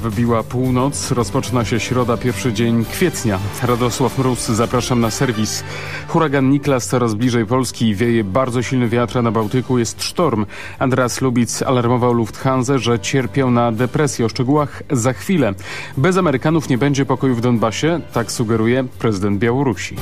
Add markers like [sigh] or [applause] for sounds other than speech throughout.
Wybiła północ, rozpoczyna się środa, pierwszy dzień kwietnia. Radosław Mróz, zapraszam na serwis. Huragan Niklas coraz bliżej Polski, wieje bardzo silny wiatr, na Bałtyku jest sztorm. Andreas Lubic alarmował Lufthansa, że cierpią na depresję. O szczegółach za chwilę. Bez Amerykanów nie będzie pokoju w Donbasie, tak sugeruje prezydent Białorusi.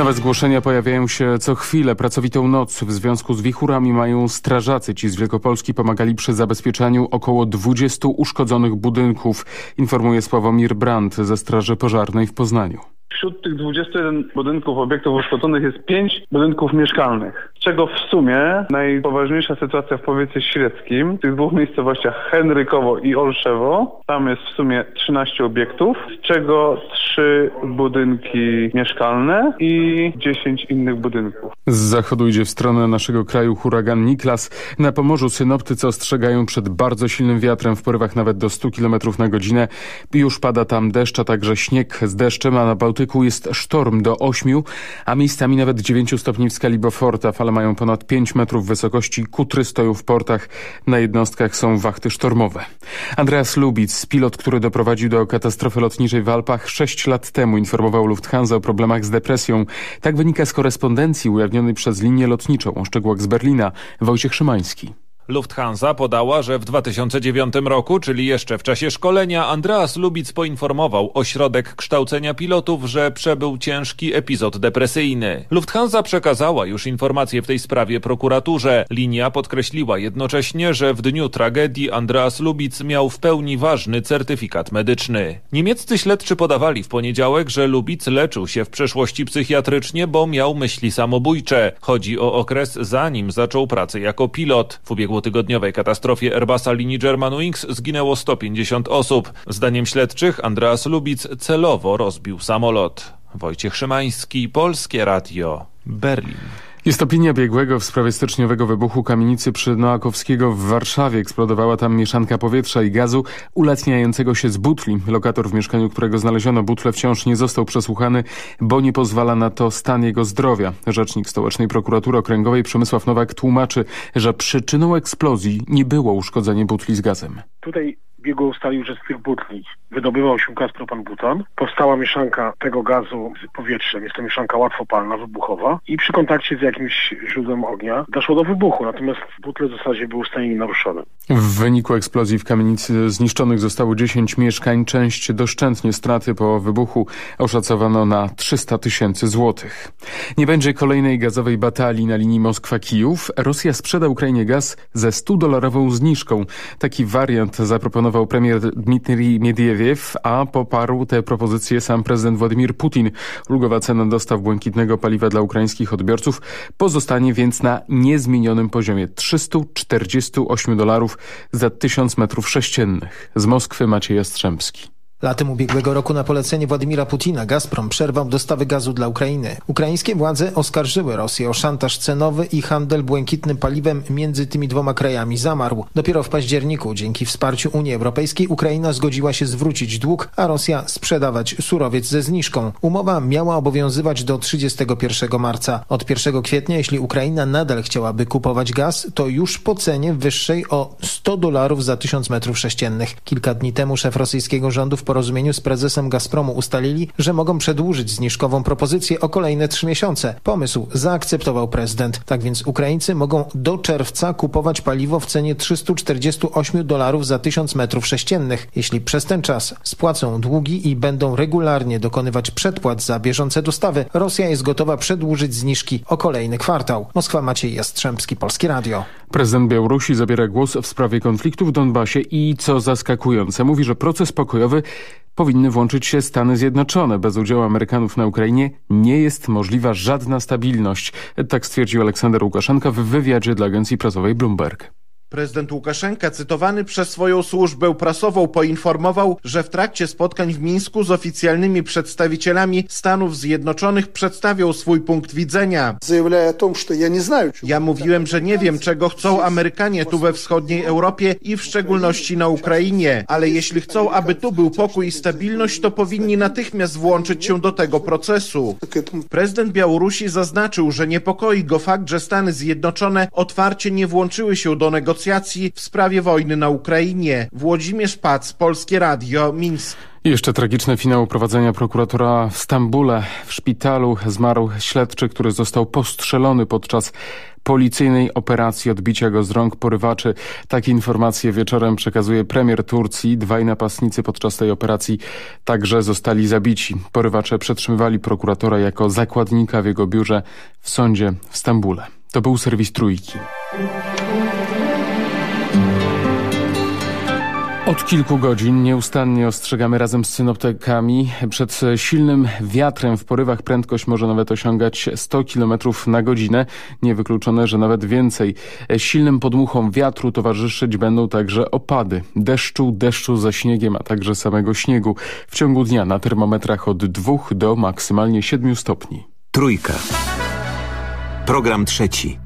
Nowe zgłoszenia pojawiają się co chwilę. Pracowitą noc w związku z wichurami mają strażacy. Ci z Wielkopolski pomagali przy zabezpieczaniu około 20 uszkodzonych budynków, informuje Sławomir Brandt ze Straży Pożarnej w Poznaniu. Wśród tych 21 budynków, obiektów uszkodzonych jest 5 budynków mieszkalnych, z czego w sumie najpoważniejsza sytuacja w powiecie świeckim, w tych dwóch miejscowościach Henrykowo i Olszewo, tam jest w sumie 13 obiektów, z czego 3 budynki mieszkalne i 10 innych budynków. Z zachodu idzie w stronę naszego kraju huragan Niklas. Na Pomorzu synoptycy ostrzegają przed bardzo silnym wiatrem w porywach nawet do 100 km na godzinę. Już pada tam deszcz, a także śnieg z deszczem, a na Bałtyku jest sztorm do 8, a miejscami nawet 9 stopni w skali Beauforta. Fale mają ponad 5 metrów wysokości, kutry stoją w portach, na jednostkach są wachty sztormowe. Andreas Lubic, pilot, który doprowadził do katastrofy lotniczej w Alpach 6 lat temu, informował Lufthansa o problemach z depresją. Tak wynika z korespondencji ujawnionej przez linię lotniczą. O szczegółach z Berlina Wojciech Szymański. Lufthansa podała, że w 2009 roku, czyli jeszcze w czasie szkolenia, Andreas Lubic poinformował ośrodek kształcenia pilotów, że przebył ciężki epizod depresyjny. Lufthansa przekazała już informacje w tej sprawie prokuraturze. Linia podkreśliła jednocześnie, że w dniu tragedii Andreas Lubic miał w pełni ważny certyfikat medyczny. Niemieccy śledczy podawali w poniedziałek, że Lubic leczył się w przeszłości psychiatrycznie, bo miał myśli samobójcze. Chodzi o okres zanim zaczął pracę jako pilot. W ubiegłotygodniowej katastrofie Airbusa linii Germanwings zginęło 150 osób. Zdaniem śledczych Andreas Lubic celowo rozbił samolot. Wojciech Szymański, Polskie Radio, Berlin. Jest opinia biegłego w sprawie styczniowego wybuchu kamienicy przy Noakowskiego w Warszawie. Eksplodowała tam mieszanka powietrza i gazu ulatniającego się z butli. Lokator w mieszkaniu, którego znaleziono butle wciąż nie został przesłuchany, bo nie pozwala na to stan jego zdrowia. Rzecznik Stołecznej Prokuratury Okręgowej Przemysław Nowak tłumaczy, że przyczyną eksplozji nie było uszkodzenie butli z gazem. Tutaj biegło ustalił, że z tych butli wydobywał się gaz propan-butan. Powstała mieszanka tego gazu z powietrzem. Jest to mieszanka łatwopalna, wybuchowa. I przy kontakcie z jakimś źródłem ognia doszło do wybuchu. Natomiast butle w zasadzie były w stanie nienaruszone. W wyniku eksplozji w kamienicy zniszczonych zostało 10 mieszkań. Część doszczętnie straty po wybuchu oszacowano na 300 tysięcy złotych. Nie będzie kolejnej gazowej batalii na linii Moskwa-Kijów. Rosja sprzeda Ukrainie gaz ze 100-dolarową zniżką. Taki wariant zaproponował premier Dmitrij Miediew, a poparł tę propozycję sam prezydent Władimir Putin. Ulgowa cena dostaw błękitnego paliwa dla ukraińskich odbiorców pozostanie więc na niezmienionym poziomie 348 dolarów za 1000 metrów sześciennych. Z Moskwy Maciej Jastrzębski. Latem ubiegłego roku na polecenie Władimira Putina Gazprom przerwał dostawy gazu dla Ukrainy. Ukraińskie władze oskarżyły Rosję o szantaż cenowy i handel błękitnym paliwem między tymi dwoma krajami zamarł. Dopiero w październiku dzięki wsparciu Unii Europejskiej Ukraina zgodziła się zwrócić dług, a Rosja sprzedawać surowiec ze zniżką. Umowa miała obowiązywać do 31 marca. Od 1 kwietnia, jeśli Ukraina nadal chciałaby kupować gaz, to już po cenie wyższej o 100 dolarów za 1000 metrów sześciennych. Kilka dni temu szef rosyjskiego rządu w porozumieniu z prezesem Gazpromu ustalili, że mogą przedłużyć zniżkową propozycję o kolejne trzy miesiące. Pomysł zaakceptował prezydent. Tak więc Ukraińcy mogą do czerwca kupować paliwo w cenie 348 dolarów za 1000 metrów sześciennych. Jeśli przez ten czas spłacą długi i będą regularnie dokonywać przedpłat za bieżące dostawy, Rosja jest gotowa przedłużyć zniżki o kolejny kwartał. Moskwa Maciej Jastrzębski, Polskie Radio. Prezydent Białorusi zabiera głos w sprawie konfliktu w Donbasie i co zaskakujące mówi, że proces pokojowy powinny włączyć się Stany Zjednoczone. Bez udziału Amerykanów na Ukrainie nie jest możliwa żadna stabilność. Tak stwierdził Aleksander Łukaszenka w wywiadzie dla agencji prasowej Bloomberg. Prezydent Łukaszenka, cytowany przez swoją służbę prasową, poinformował, że w trakcie spotkań w Mińsku z oficjalnymi przedstawicielami Stanów Zjednoczonych przedstawiał swój punkt widzenia. Ja mówiłem, że nie wiem, czego chcą Amerykanie tu we wschodniej Europie i w szczególności na Ukrainie, ale jeśli chcą, aby tu był pokój i stabilność, to powinni natychmiast włączyć się do tego procesu. Prezydent Białorusi zaznaczył, że niepokoi go fakt, że Stany Zjednoczone otwarcie nie włączyły się do negocjacji negocjacji w sprawie wojny na Ukrainie. Włodzimierz Pac, Polskie Radio, Mińsk. Jeszcze tragiczny finał prowadzenia prokuratora w Stambule. W szpitalu zmarł śledczy, który został postrzelony podczas policyjnej operacji odbicia go z rąk porywaczy. Takie informacje wieczorem przekazuje premier Turcji. Dwaj napastnicy podczas tej operacji także zostali zabici. Porywacze przetrzymywali prokuratora jako zakładnika w jego biurze w sądzie w Stambule. To był serwis Trójki. Od kilku godzin nieustannie ostrzegamy razem z synoptykami. Przed silnym wiatrem w porywach prędkość może nawet osiągać 100 km na godzinę. Niewykluczone, że nawet więcej. Silnym podmuchom wiatru towarzyszyć będą także opady. Deszczu, deszczu ze śniegiem, a także samego śniegu. W ciągu dnia na termometrach od 2 do maksymalnie 7 stopni. Trójka. Program trzeci.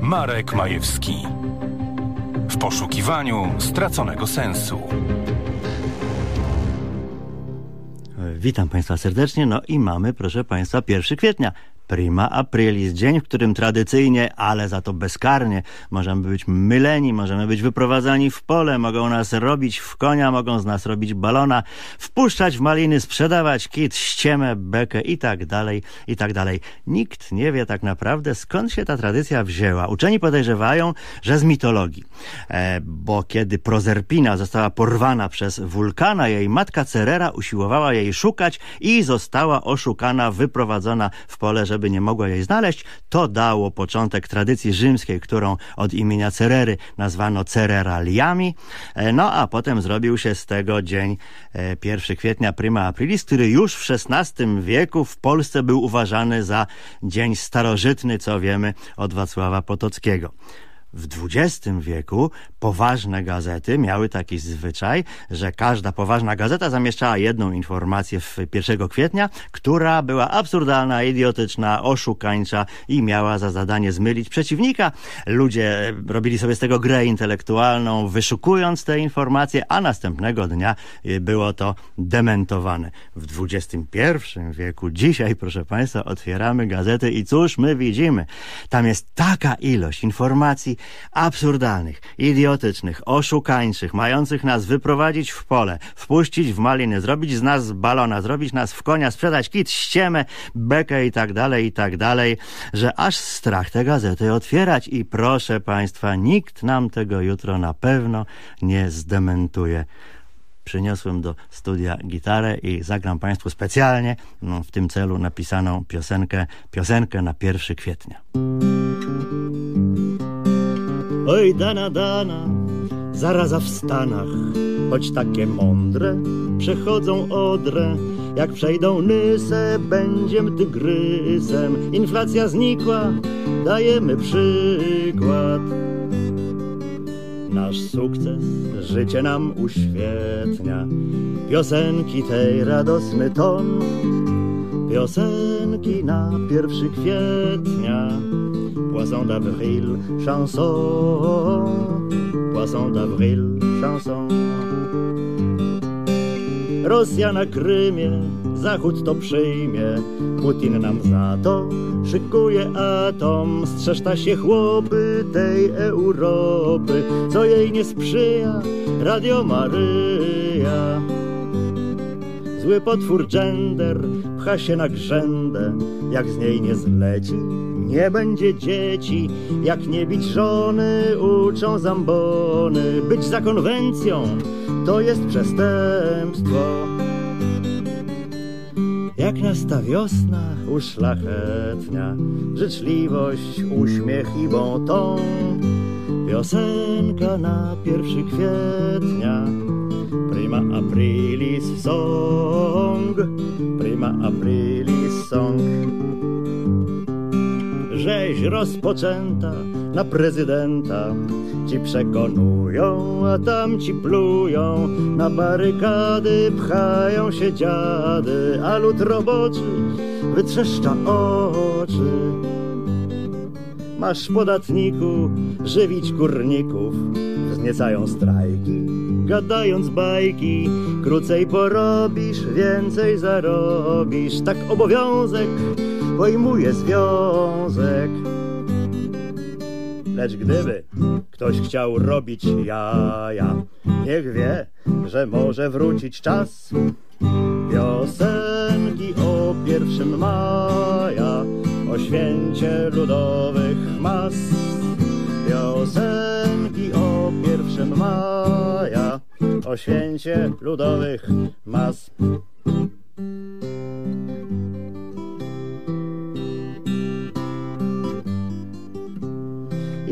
Marek Majewski w poszukiwaniu straconego sensu. Witam Państwa serdecznie. No i mamy, proszę Państwa, 1 kwietnia. Prima Aprilis, dzień, w którym tradycyjnie, ale za to bezkarnie, możemy być myleni, możemy być wyprowadzani w pole, mogą nas robić w konia, mogą z nas robić balona, wpuszczać w maliny, sprzedawać kit, ściemę, bekę i tak dalej, i tak dalej. Nikt nie wie tak naprawdę, skąd się ta tradycja wzięła. Uczeni podejrzewają, że z mitologii. E, bo kiedy Prozerpina została porwana przez wulkana, jej matka Cerera usiłowała jej szukać i została oszukana, wyprowadzona w pole, żeby żeby nie mogła jej znaleźć, to dało początek tradycji rzymskiej, którą od imienia Cerery nazwano Cereraliami. E, no a potem zrobił się z tego dzień 1 e, kwietnia Prima Aprilis, który już w XVI wieku w Polsce był uważany za dzień starożytny, co wiemy od Wacława Potockiego. W XX wieku poważne gazety miały taki zwyczaj, że każda poważna gazeta zamieszczała jedną informację w 1 kwietnia, która była absurdalna, idiotyczna, oszukańcza i miała za zadanie zmylić przeciwnika. Ludzie robili sobie z tego grę intelektualną, wyszukując te informacje, a następnego dnia było to dementowane. W XXI wieku, dzisiaj, proszę Państwa, otwieramy gazety i cóż my widzimy? Tam jest taka ilość informacji, absurdalnych, idiotycznych, oszukańczych, mających nas wyprowadzić w pole, wpuścić w maliny, zrobić z nas balona, zrobić nas w konia, sprzedać kit, ściemę, bekę i tak dalej, i tak dalej, że aż strach te gazety otwierać i proszę Państwa, nikt nam tego jutro na pewno nie zdementuje przyniosłem do studia gitarę i zagram Państwu specjalnie no, w tym celu napisaną piosenkę, piosenkę na 1 kwietnia. Oj, dana, dana, zaraza w Stanach, choć takie mądre, przechodzą odrę. Jak przejdą nysę, będziem tygrysem. Inflacja znikła, dajemy przykład. Nasz sukces życie nam uświetnia. Piosenki tej radosny ton, piosenki na pierwszy kwietnia. Poisson d'avril, chanson. Poisson d'avril, chanson. Rosja na Krymie, Zachód to przyjmie, Putin nam za to szykuje atom. Strzeżta się chłopy tej Europy, co jej nie sprzyja, Radio Maryja. Zły potwór gender pcha się na grzędę, jak z niej nie zleci, nie będzie dzieci, jak nie bić żony, uczą zambony. Być za konwencją to jest przestępstwo. Jak nas ta wiosna uszlachetnia, życzliwość, uśmiech i bon ton. Piosenka na pierwszy kwietnia, prima aprilis song, prima aprilis song rzeź rozpoczęta na prezydenta. Ci przekonują, a tam ci plują, na barykady pchają się dziady, a lud roboczy wytrzeszcza oczy. Masz podatniku żywić górników, wzniecają strajki, gadając bajki. Krócej porobisz, więcej zarobisz, tak obowiązek pojmuje związek. Lecz gdyby ktoś chciał robić jaja, niech wie, że może wrócić czas. Piosenki o pierwszym maja, o święcie ludowych mas. Piosenki o pierwszym maja, o święcie ludowych mas.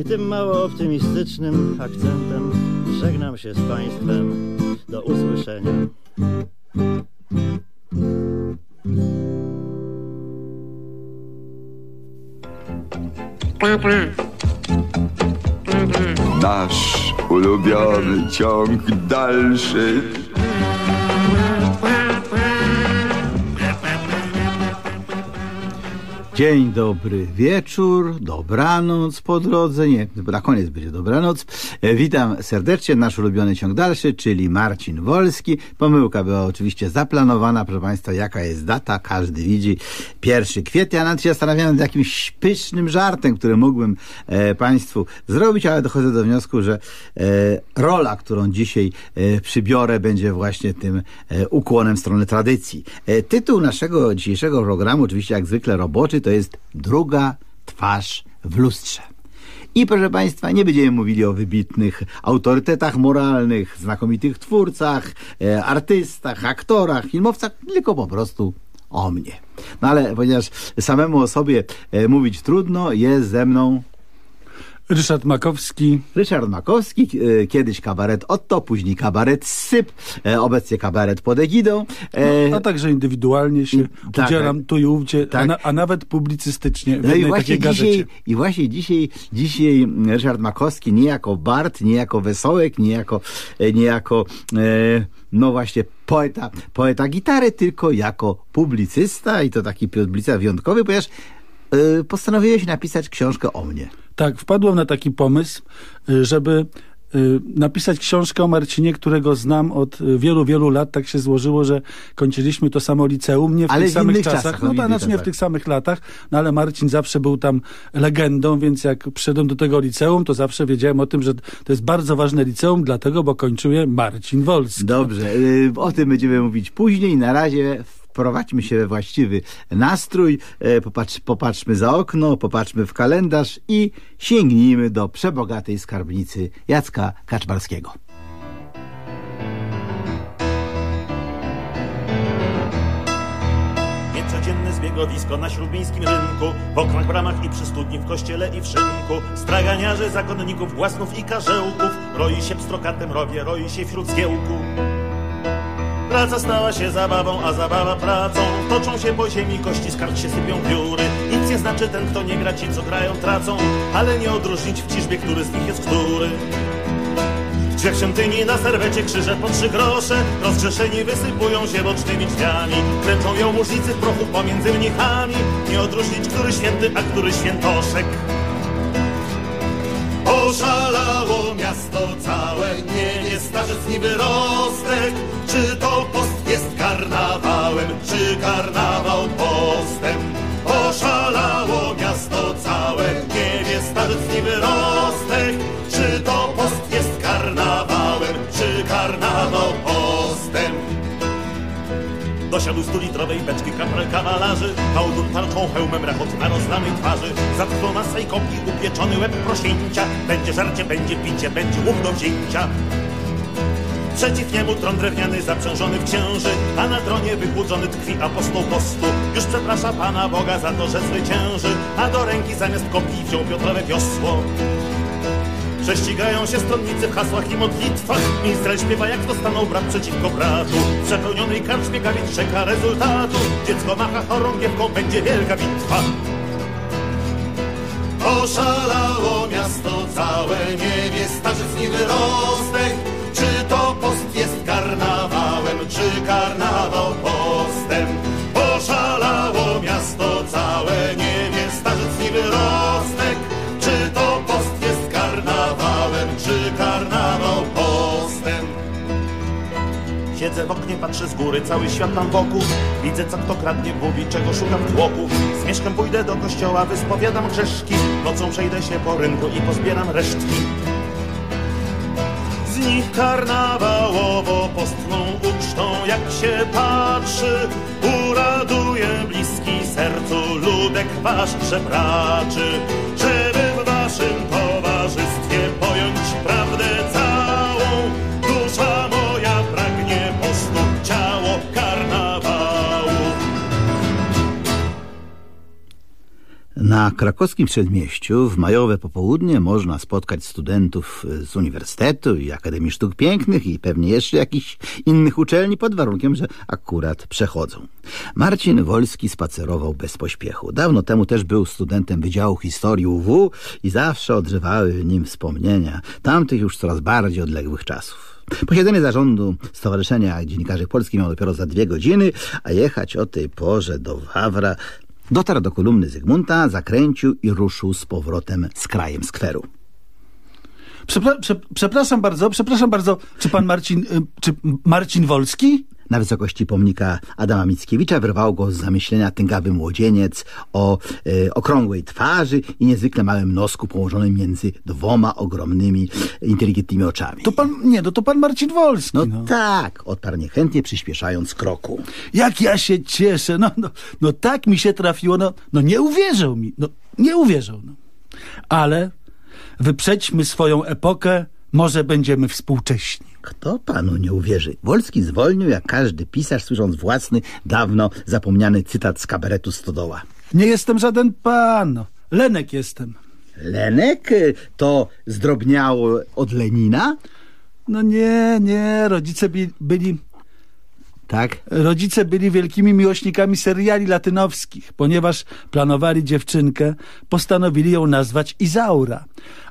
I tym mało optymistycznym akcentem żegnam się z Państwem. Do usłyszenia. Nasz ulubiony ciąg dalszy. Dzień dobry wieczór, dobranoc po drodze, nie, na koniec będzie dobranoc. E, Witam serdecznie, nasz ulubiony ciąg dalszy, czyli Marcin Wolski. Pomyłka była oczywiście zaplanowana, proszę Państwa, jaka jest data, każdy widzi. 1 kwietnia, nawet się zastanawiałem nad jakimś pysznym żartem, który mógłbym e, Państwu zrobić, ale dochodzę do wniosku, że e, rola, którą dzisiaj e, przybiorę, będzie właśnie tym e, ukłonem w stronę tradycji. E, tytuł naszego dzisiejszego programu, oczywiście jak zwykle roboczy, to jest druga twarz w lustrze. I proszę Państwa, nie będziemy mówili o wybitnych autorytetach moralnych, znakomitych twórcach, e, artystach, aktorach, filmowcach, tylko po prostu o mnie. No ale ponieważ samemu o sobie e, mówić trudno, jest ze mną Ryszard Makowski. Ryszard Makowski, e, kiedyś kabaret Otto, później kabaret Syp, e, obecnie kabaret pod egidą. No, a także indywidualnie się tak, udzielam tu i ówdzie, tak. a, na, a nawet publicystycznie w No i właśnie, dzisiaj. I właśnie dzisiaj, dzisiaj Ryszard Makowski nie jako Bart, nie jako Wesołek, nie jako, e, nie jako e, no właśnie poeta, poeta gitary, tylko jako publicysta i to taki publicysta wyjątkowy, ponieważ e, postanowiłeś napisać książkę o mnie. Tak, wpadłem na taki pomysł, y, żeby y, napisać książkę o Marcinie, którego znam od y, wielu, wielu lat. Tak się złożyło, że kończyliśmy to samo liceum, nie w Ale tych w samych czasach. czasach, no no, tak, innych znaczy nie w tych samych latach, no ale Marcin zawsze był tam legendą, więc jak przyszedłem do tego liceum, to zawsze wiedziałem o tym, że to jest bardzo ważne liceum, dlatego, bo kończył je Marcin Wolski. Dobrze, o tym będziemy mówić później. Na razie wprowadźmy się we właściwy nastrój, e, popatrz, popatrzmy za okno, popatrzmy w kalendarz i sięgnijmy do przebogatej skarbnicy Jacka Kaczmarskiego. Niecodzienne zbiegowisko na śródmiejskim rynku W oknach, bramach i przy studni, w kościele i w szynku. Straganiarzy, zakonników, własnów i karzełków. Roi się pstrokatem rowie, roi się wśród zgiełku Praca stała się zabawą, a zabawa pracą. Toczą się po ziemi, kości z kart się sypią pióry Nic nie znaczy ten, kto nie gra, ci co grają tracą. Ale nie odróżnić w ciżbie, który z nich jest który. Drzwiach świątyni na serwecie krzyże po trzy grosze. Rozgrzeszeni wysypują się bocznymi drzwiami. Kręczą jałmużnicy w prochu pomiędzy mnichami. Nie odróżnić, który święty, a który świętoszek Oszalało miasto całe, nie wie starzec ni wyrostek Czy to post jest karnawałem, czy karnawał postem Oszalało miasto całe, nie wie starzec ni wyrostek Czy to post jest karnawałem, czy karnawał postem Dosiadł stu litrowej beczki kapral kawalarzy. Hałdun tarczą, hełmem rachot na rozlanej twarzy. Zatknął na swej kopii upieczony łeb prosięcia. Będzie żarcie, będzie picie, będzie łuk do wzięcia. Przeciw niemu tron drewniany zaprzężony w księży A na tronie wychłudzony tkwi apostoł postu Już przeprasza Pana Boga za to, że zwycięży. A do ręki zamiast kopii wziął Piotrowe wiosło Prześcigają się stronnicy w hasłach i modlitwach. Minstrel śpiewa jak to stanął brat przeciwko bratu. W przepełnionej karczmie gawiec czeka rezultatu. Dziecko macha chorągiewką, będzie wielka bitwa. Oszalało miasto całe, nie wie starzec ni w oknie, patrzę z góry, cały świat tam wokół. Widzę, co kto kradnie, mówi, czego szukam w tłoku. Z mieszkiem pójdę do kościoła, wyspowiadam grzeszki. Nocą przejdę się po rynku i pozbieram resztki. Z nich karnawałowo postną ucztą, jak się patrzy, uraduje bliski sercu ludek wasz przepraczy, Na krakowskim przedmieściu w majowe popołudnie można spotkać studentów z Uniwersytetu i Akademii Sztuk Pięknych i pewnie jeszcze jakichś innych uczelni pod warunkiem, że akurat przechodzą. Marcin Wolski spacerował bez pośpiechu. Dawno temu też był studentem Wydziału Historii UW i zawsze odżywały nim wspomnienia tamtych już coraz bardziej odległych czasów. Posiedzenie zarządu Stowarzyszenia Dziennikarzy Polskich miało dopiero za dwie godziny, a jechać o tej porze do Wawra Dotarł do kolumny Zygmunta, zakręcił i ruszył z powrotem z krajem skweru. Przepra prze przepraszam bardzo, przepraszam bardzo, czy pan Marcin, y, czy Marcin Wolski? Na wysokości pomnika Adama Mickiewicza wyrwał go z zamyślenia tęgawy młodzieniec o e, okrągłej twarzy i niezwykle małym nosku położonym między dwoma ogromnymi, inteligentnymi oczami. To pan, nie, no to pan Marcin Wolski. No, No, tak, odparł niechętnie przyspieszając kroku. Jak ja się cieszę, no, no, no tak mi się trafiło, no, no nie uwierzył mi, no nie uwierzył. No. Ale wyprzedźmy swoją epokę, może będziemy współcześni. Kto panu nie uwierzy? Wolski zwolnił jak każdy pisarz, słysząc własny, dawno zapomniany cytat z kabaretu Stodoła. Nie jestem żaden pan. Lenek jestem. Lenek to zdrobniało od Lenina? No nie, nie, rodzice bi- byli... Tak? Rodzice byli wielkimi miłośnikami seriali latynowskich. Ponieważ planowali dziewczynkę, postanowili ją nazwać Izaura.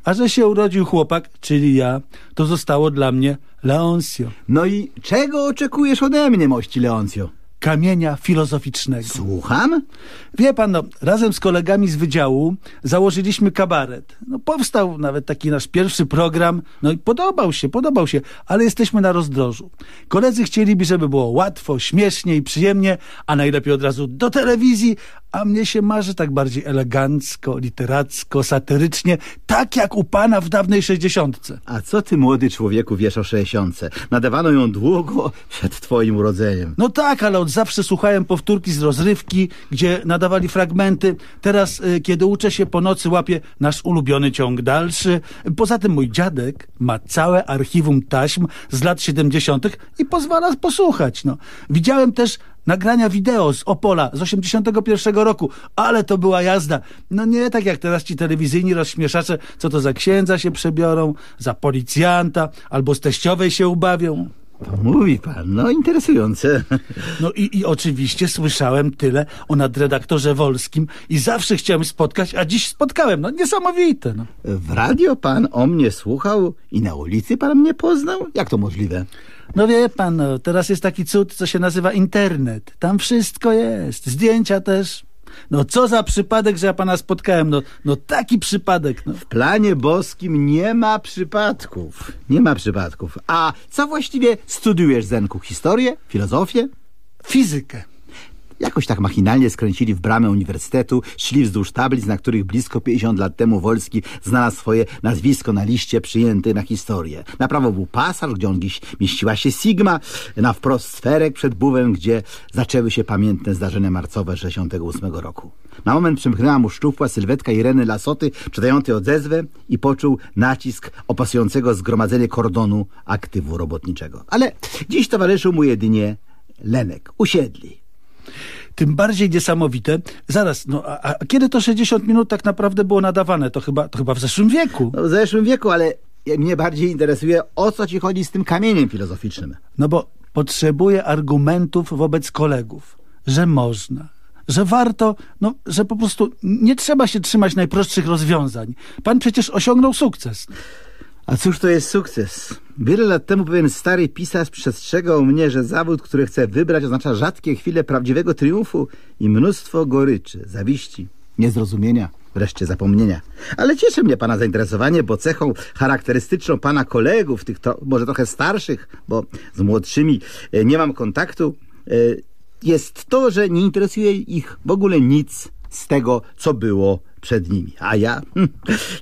A że się urodził chłopak, czyli ja, to zostało dla mnie Leoncio. No i czego oczekujesz ode mnie, mości Leoncjo? Kamienia filozoficznego. Słucham? Wie pan, no, razem z kolegami z wydziału założyliśmy kabaret. No, powstał nawet taki nasz pierwszy program, no i podobał się, podobał się, ale jesteśmy na rozdrożu. Koledzy chcieliby, żeby było łatwo, śmiesznie i przyjemnie, a najlepiej od razu do telewizji, a mnie się marzy tak bardziej elegancko, literacko, satyrycznie, tak jak u pana w dawnej sześćdziesiątce. A co ty, młody człowieku, wiesz o sześćdziesiątce? Nadawano ją długo przed twoim urodzeniem. No tak, ale od zawsze słuchałem powtórki z rozrywki, gdzie nadawali fragmenty. Teraz, y, kiedy uczę się po nocy, łapię nasz ulubiony ciąg dalszy. Poza tym mój dziadek ma całe archiwum taśm z lat 70. i pozwala posłuchać. No. Widziałem też nagrania wideo z Opola z 81 roku, ale to była jazda. No nie tak jak teraz ci telewizyjni rozśmieszacze, co to za księdza się przebiorą, za policjanta, albo z teściowej się ubawią. To mówi pan, no interesujące. [laughs] No i, i oczywiście słyszałem tyle o nadredaktorze Wolskim i zawsze chciałem spotkać, a dziś spotkałem. No niesamowite. No. W radio pan o mnie słuchał i na ulicy pan mnie poznał? Jak to możliwe? No wie pan, no, teraz jest taki cud, co się nazywa internet. Tam wszystko jest, zdjęcia też. No co za przypadek, że ja pana spotkałem. No, no taki przypadek. No. W planie boskim nie ma przypadków. Nie ma przypadków. A co właściwie studiujesz, Zenku? Historię? Filozofię? Fizykę. Jakoś tak machinalnie skręcili w bramę uniwersytetu, szli wzdłuż tablic, na których blisko 50 lat temu Wolski znalazł swoje nazwisko na liście przyjętej na historię. Na prawo był pasaż, gdzie on gdzieś mieściła się Sigma, na wprost sferek przed buwem, gdzie zaczęły się pamiętne zdarzenia marcowe 68 roku. Na moment przymknęła mu szczupła sylwetka Ireny Lasoty, czytającej odezwę i poczuł nacisk opasującego zgromadzenie kordonu aktywu robotniczego. Ale dziś towarzyszył mu jedynie Lenek. Usiedli. Tym bardziej niesamowite. Zaraz, no a, a kiedy to 60 minut tak naprawdę było nadawane? To chyba, to chyba w zeszłym wieku. No, w zeszłym wieku, ale mnie bardziej interesuje, o co ci chodzi z tym kamieniem filozoficznym. No bo potrzebuję argumentów wobec kolegów, że można, że warto, no, że po prostu nie trzeba się trzymać najprostszych rozwiązań. Pan przecież osiągnął sukces. A cóż to jest sukces? Wiele lat temu pewien stary pisarz przestrzegał mnie, że zawód, który chcę wybrać, oznacza rzadkie chwile prawdziwego triumfu i mnóstwo goryczy, zawiści, niezrozumienia, wreszcie zapomnienia. Ale cieszy mnie pana zainteresowanie, bo cechą charakterystyczną pana kolegów, tych to, może trochę starszych, bo z młodszymi e, nie mam kontaktu, e, jest to, że nie interesuje ich w ogóle nic z tego, co było przed nimi. A ja, hm,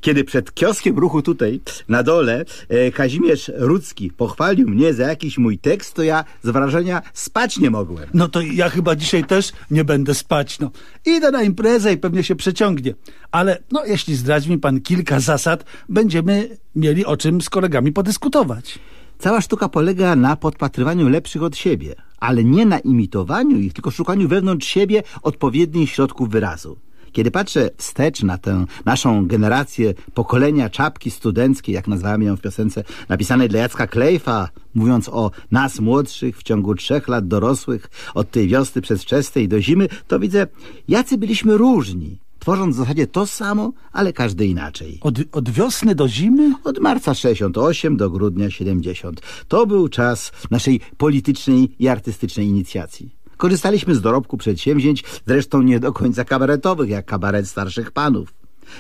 kiedy przed kioskiem ruchu tutaj na dole e, Kazimierz Rudzki pochwalił mnie za jakiś mój tekst, to ja z wrażenia spać nie mogłem. No to ja chyba dzisiaj też nie będę spać, no. Idę na imprezę i pewnie się przeciągnie. Ale, no, jeśli zdradzi mi pan kilka zasad, będziemy mieli o czym z kolegami podyskutować. Cała sztuka polega na podpatrywaniu lepszych od siebie, ale nie na imitowaniu ich, tylko szukaniu wewnątrz siebie odpowiednich środków wyrazu. Kiedy patrzę wstecz na tę naszą generację pokolenia czapki studenckiej, jak nazwałem ją w piosence napisanej dla Jacka Klejfa, mówiąc o nas młodszych w ciągu trzech lat dorosłych, od tej wiosny przedwczesnej do zimy, to widzę, jacy byliśmy różni, tworząc w zasadzie to samo, ale każdy inaczej. Od, od wiosny do zimy? Od marca 68 do grudnia 70. To był czas naszej politycznej i artystycznej inicjacji. Korzystaliśmy z dorobku przedsięwzięć, zresztą nie do końca kabaretowych, jak kabaret starszych panów.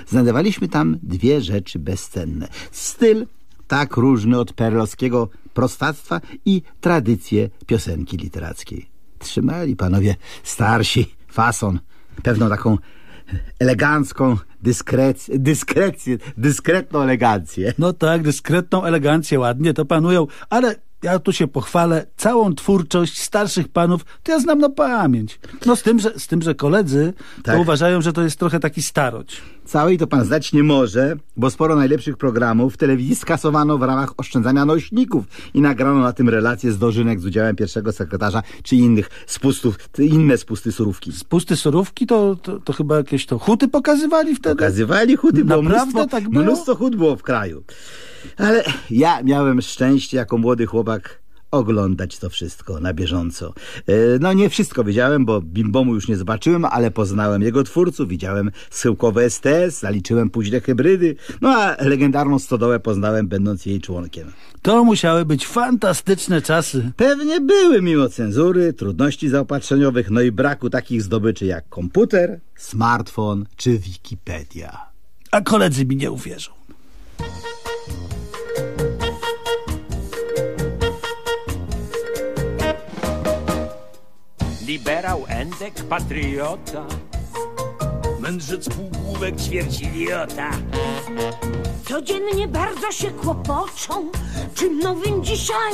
Znajdowaliśmy tam dwie rzeczy bezcenne. Styl tak różny od perlowskiego prostactwa i tradycję piosenki literackiej. Trzymali panowie starsi fason, pewną taką elegancką dyskrec dyskrecję, dyskretną elegancję. No tak, dyskretną elegancję, ładnie to panują, ale ja tu się pochwalę, całą twórczość starszych panów to ja znam na pamięć. No z tym, że, z tym, że koledzy Tak. to uważają, że to jest trochę taki staroć. Całej to pan zdać nie może, bo sporo najlepszych programów w telewizji skasowano w ramach oszczędzania nośników i nagrano na tym relacje z dożynek z udziałem pierwszego sekretarza czy innych spustów, inne spusty surówki. Pusty surówki to, to, to chyba jakieś to huty pokazywali wtedy? Pokazywali chudy, bo Naprawdę mnóstwo, tak było? mnóstwo chód było w kraju. Ale ja miałem szczęście jako młody chłopak oglądać to wszystko na bieżąco. E, No nie wszystko wiedziałem, bo Bimbomu już nie zobaczyłem, ale poznałem jego twórców, widziałem schyłkowe STS, zaliczyłem późne hybrydy, no a legendarną stodołę poznałem będąc jej członkiem. To musiały być fantastyczne czasy. Pewnie były mimo cenzury, trudności zaopatrzeniowych, no i braku takich zdobyczy jak komputer, smartfon czy Wikipedia. A koledzy mi nie uwierzą. Liberał, endek, patriota Mędrzec, półgłówek, ćwierciliota Codziennie bardzo się kłopoczą, czym nowym dzisiaj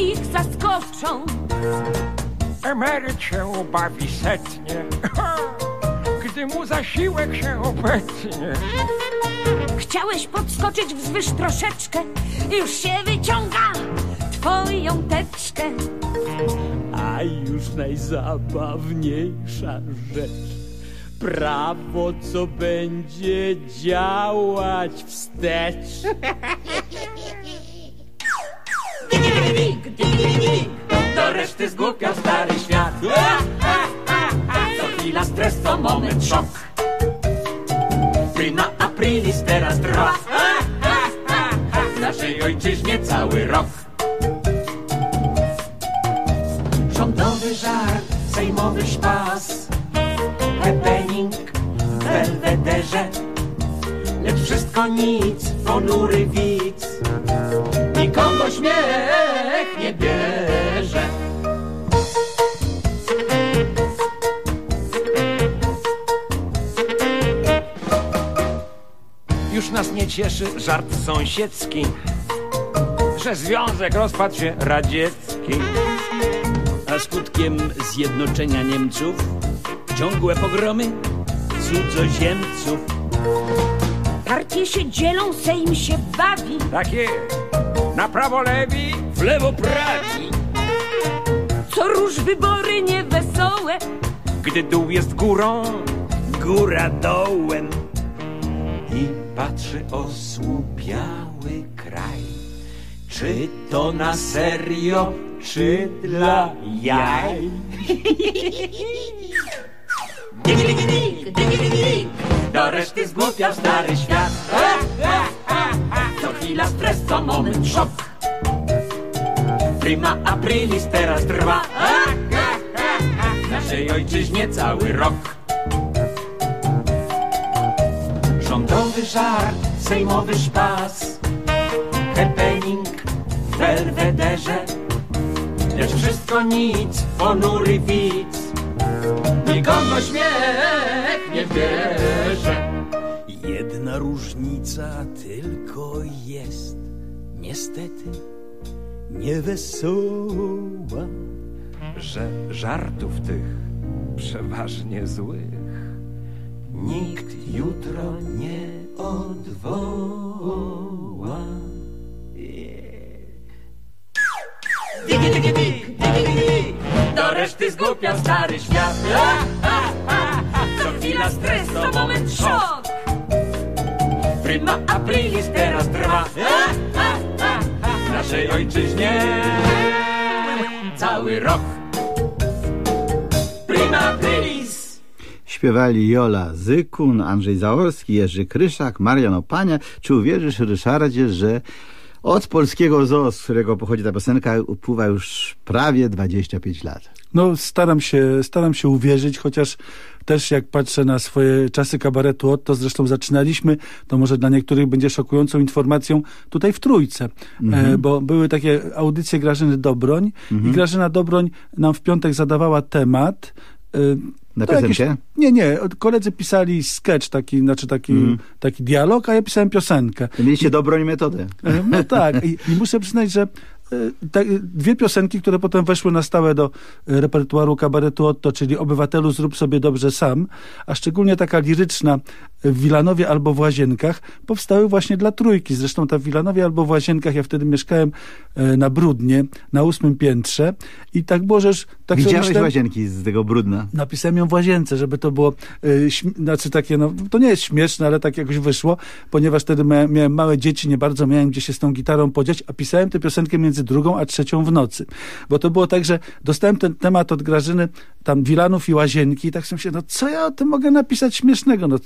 ich zaskoczą. Emeryt się bawi setnie [clears throat] Gdy mu zasiłek się obecnie Chciałeś podskoczyć wzwyż troszeczkę, już się wyciąga twoją teczkę. A już najzabawniejsza rzecz. Prawo, co będzie działać wstecz. Do reszty zgłupiał stary świat. Co chwila stres, co moment szok. Prima aprilis teraz trwa. W naszej ojczyźnie cały rok Rządowy żart, sejmowy szpas. Happening w belwederze. Lecz wszystko nic, ponury widz. Nikogo śmiech nie bierze. Już nas nie cieszy żart sąsiedzki Że związek rozpadł się radziecki Skutkiem zjednoczenia Niemców ciągłe pogromy cudzoziemców. Partie się dzielą, Sejm się bawi. Tak jest. Na prawo lewi, w lewo prawi. Co róż wybory niewesołe. Gdy dół jest górą, góra dołem. I patrzy osłupiały kraj. Czy to na serio, czy dla jaj? Do reszty zgłupiał stary świat. Co chwila stres, co moment szok. Prima aprilis teraz trwa. W naszej ojczyźnie cały rok. Rządowy żart, sejmowy szpas. Happening w belwederze Lecz wszystko nic, ponury widz. Nikogo śmiech nie bierze Jedna różnica tylko jest. Niestety niewesoła Że żartów tych przeważnie złych Nikt jutro nie odwoła Do reszty zgłupiał stary świat a, a, a. Co chwila stres, moment szok Prima aprilis teraz trwa. W naszej ojczyźnie Cały rok Prima aprilis Śpiewali Jola Zykun, Andrzej Zaorski, Jerzy Kryszak, Marian Opania. Czy uwierzysz, Ryszardzie, że od polskiego zoo, z którego pochodzi ta piosenka, upływa już prawie 25 lat? No, staram się, staram się uwierzyć, chociaż też jak patrzę na swoje czasy kabaretu Otto, zresztą zaczynaliśmy, to może dla niektórych będzie szokującą informacją tutaj w Trójce, Mhm. e, bo były takie audycje Grażyny Dobroń Mhm. i Grażyna Dobroń nam w piątek zadawała temat. Na to jakieś-? Nie, nie, koledzy pisali sketch taki, znaczy taki, Mhm. taki dialog, a ja pisałem piosenkę. Mieliście dobrą metodę. E, No tak, i, i muszę przyznać, że e, te, dwie piosenki, które potem weszły na stałe do e, repertuaru kabaretu Otto, czyli Obywatelu zrób sobie dobrze sam, a szczególnie taka liryczna w Wilanowie albo w Łazienkach, powstały właśnie dla trójki. Zresztą ta w Wilanowie albo w Łazienkach, ja wtedy mieszkałem e, na Brudnie, na ósmym piętrze i tak było, że... Tak Widziałeś myślałem- łazienki z tego brudna. Napisałem ją w łazience, żeby to było, y, śm- znaczy takie, no, to nie jest śmieszne, ale tak jakoś wyszło, ponieważ wtedy miałem, miałem małe dzieci, nie bardzo miałem gdzie się z tą gitarą podziać, a pisałem tę piosenkę między drugą a trzecią w nocy. Bo to było tak, że dostałem ten temat od Grażyny, tam Wilanów i Łazienki i tak sobie myślałem, no co ja o tym mogę napisać śmiesznego? No,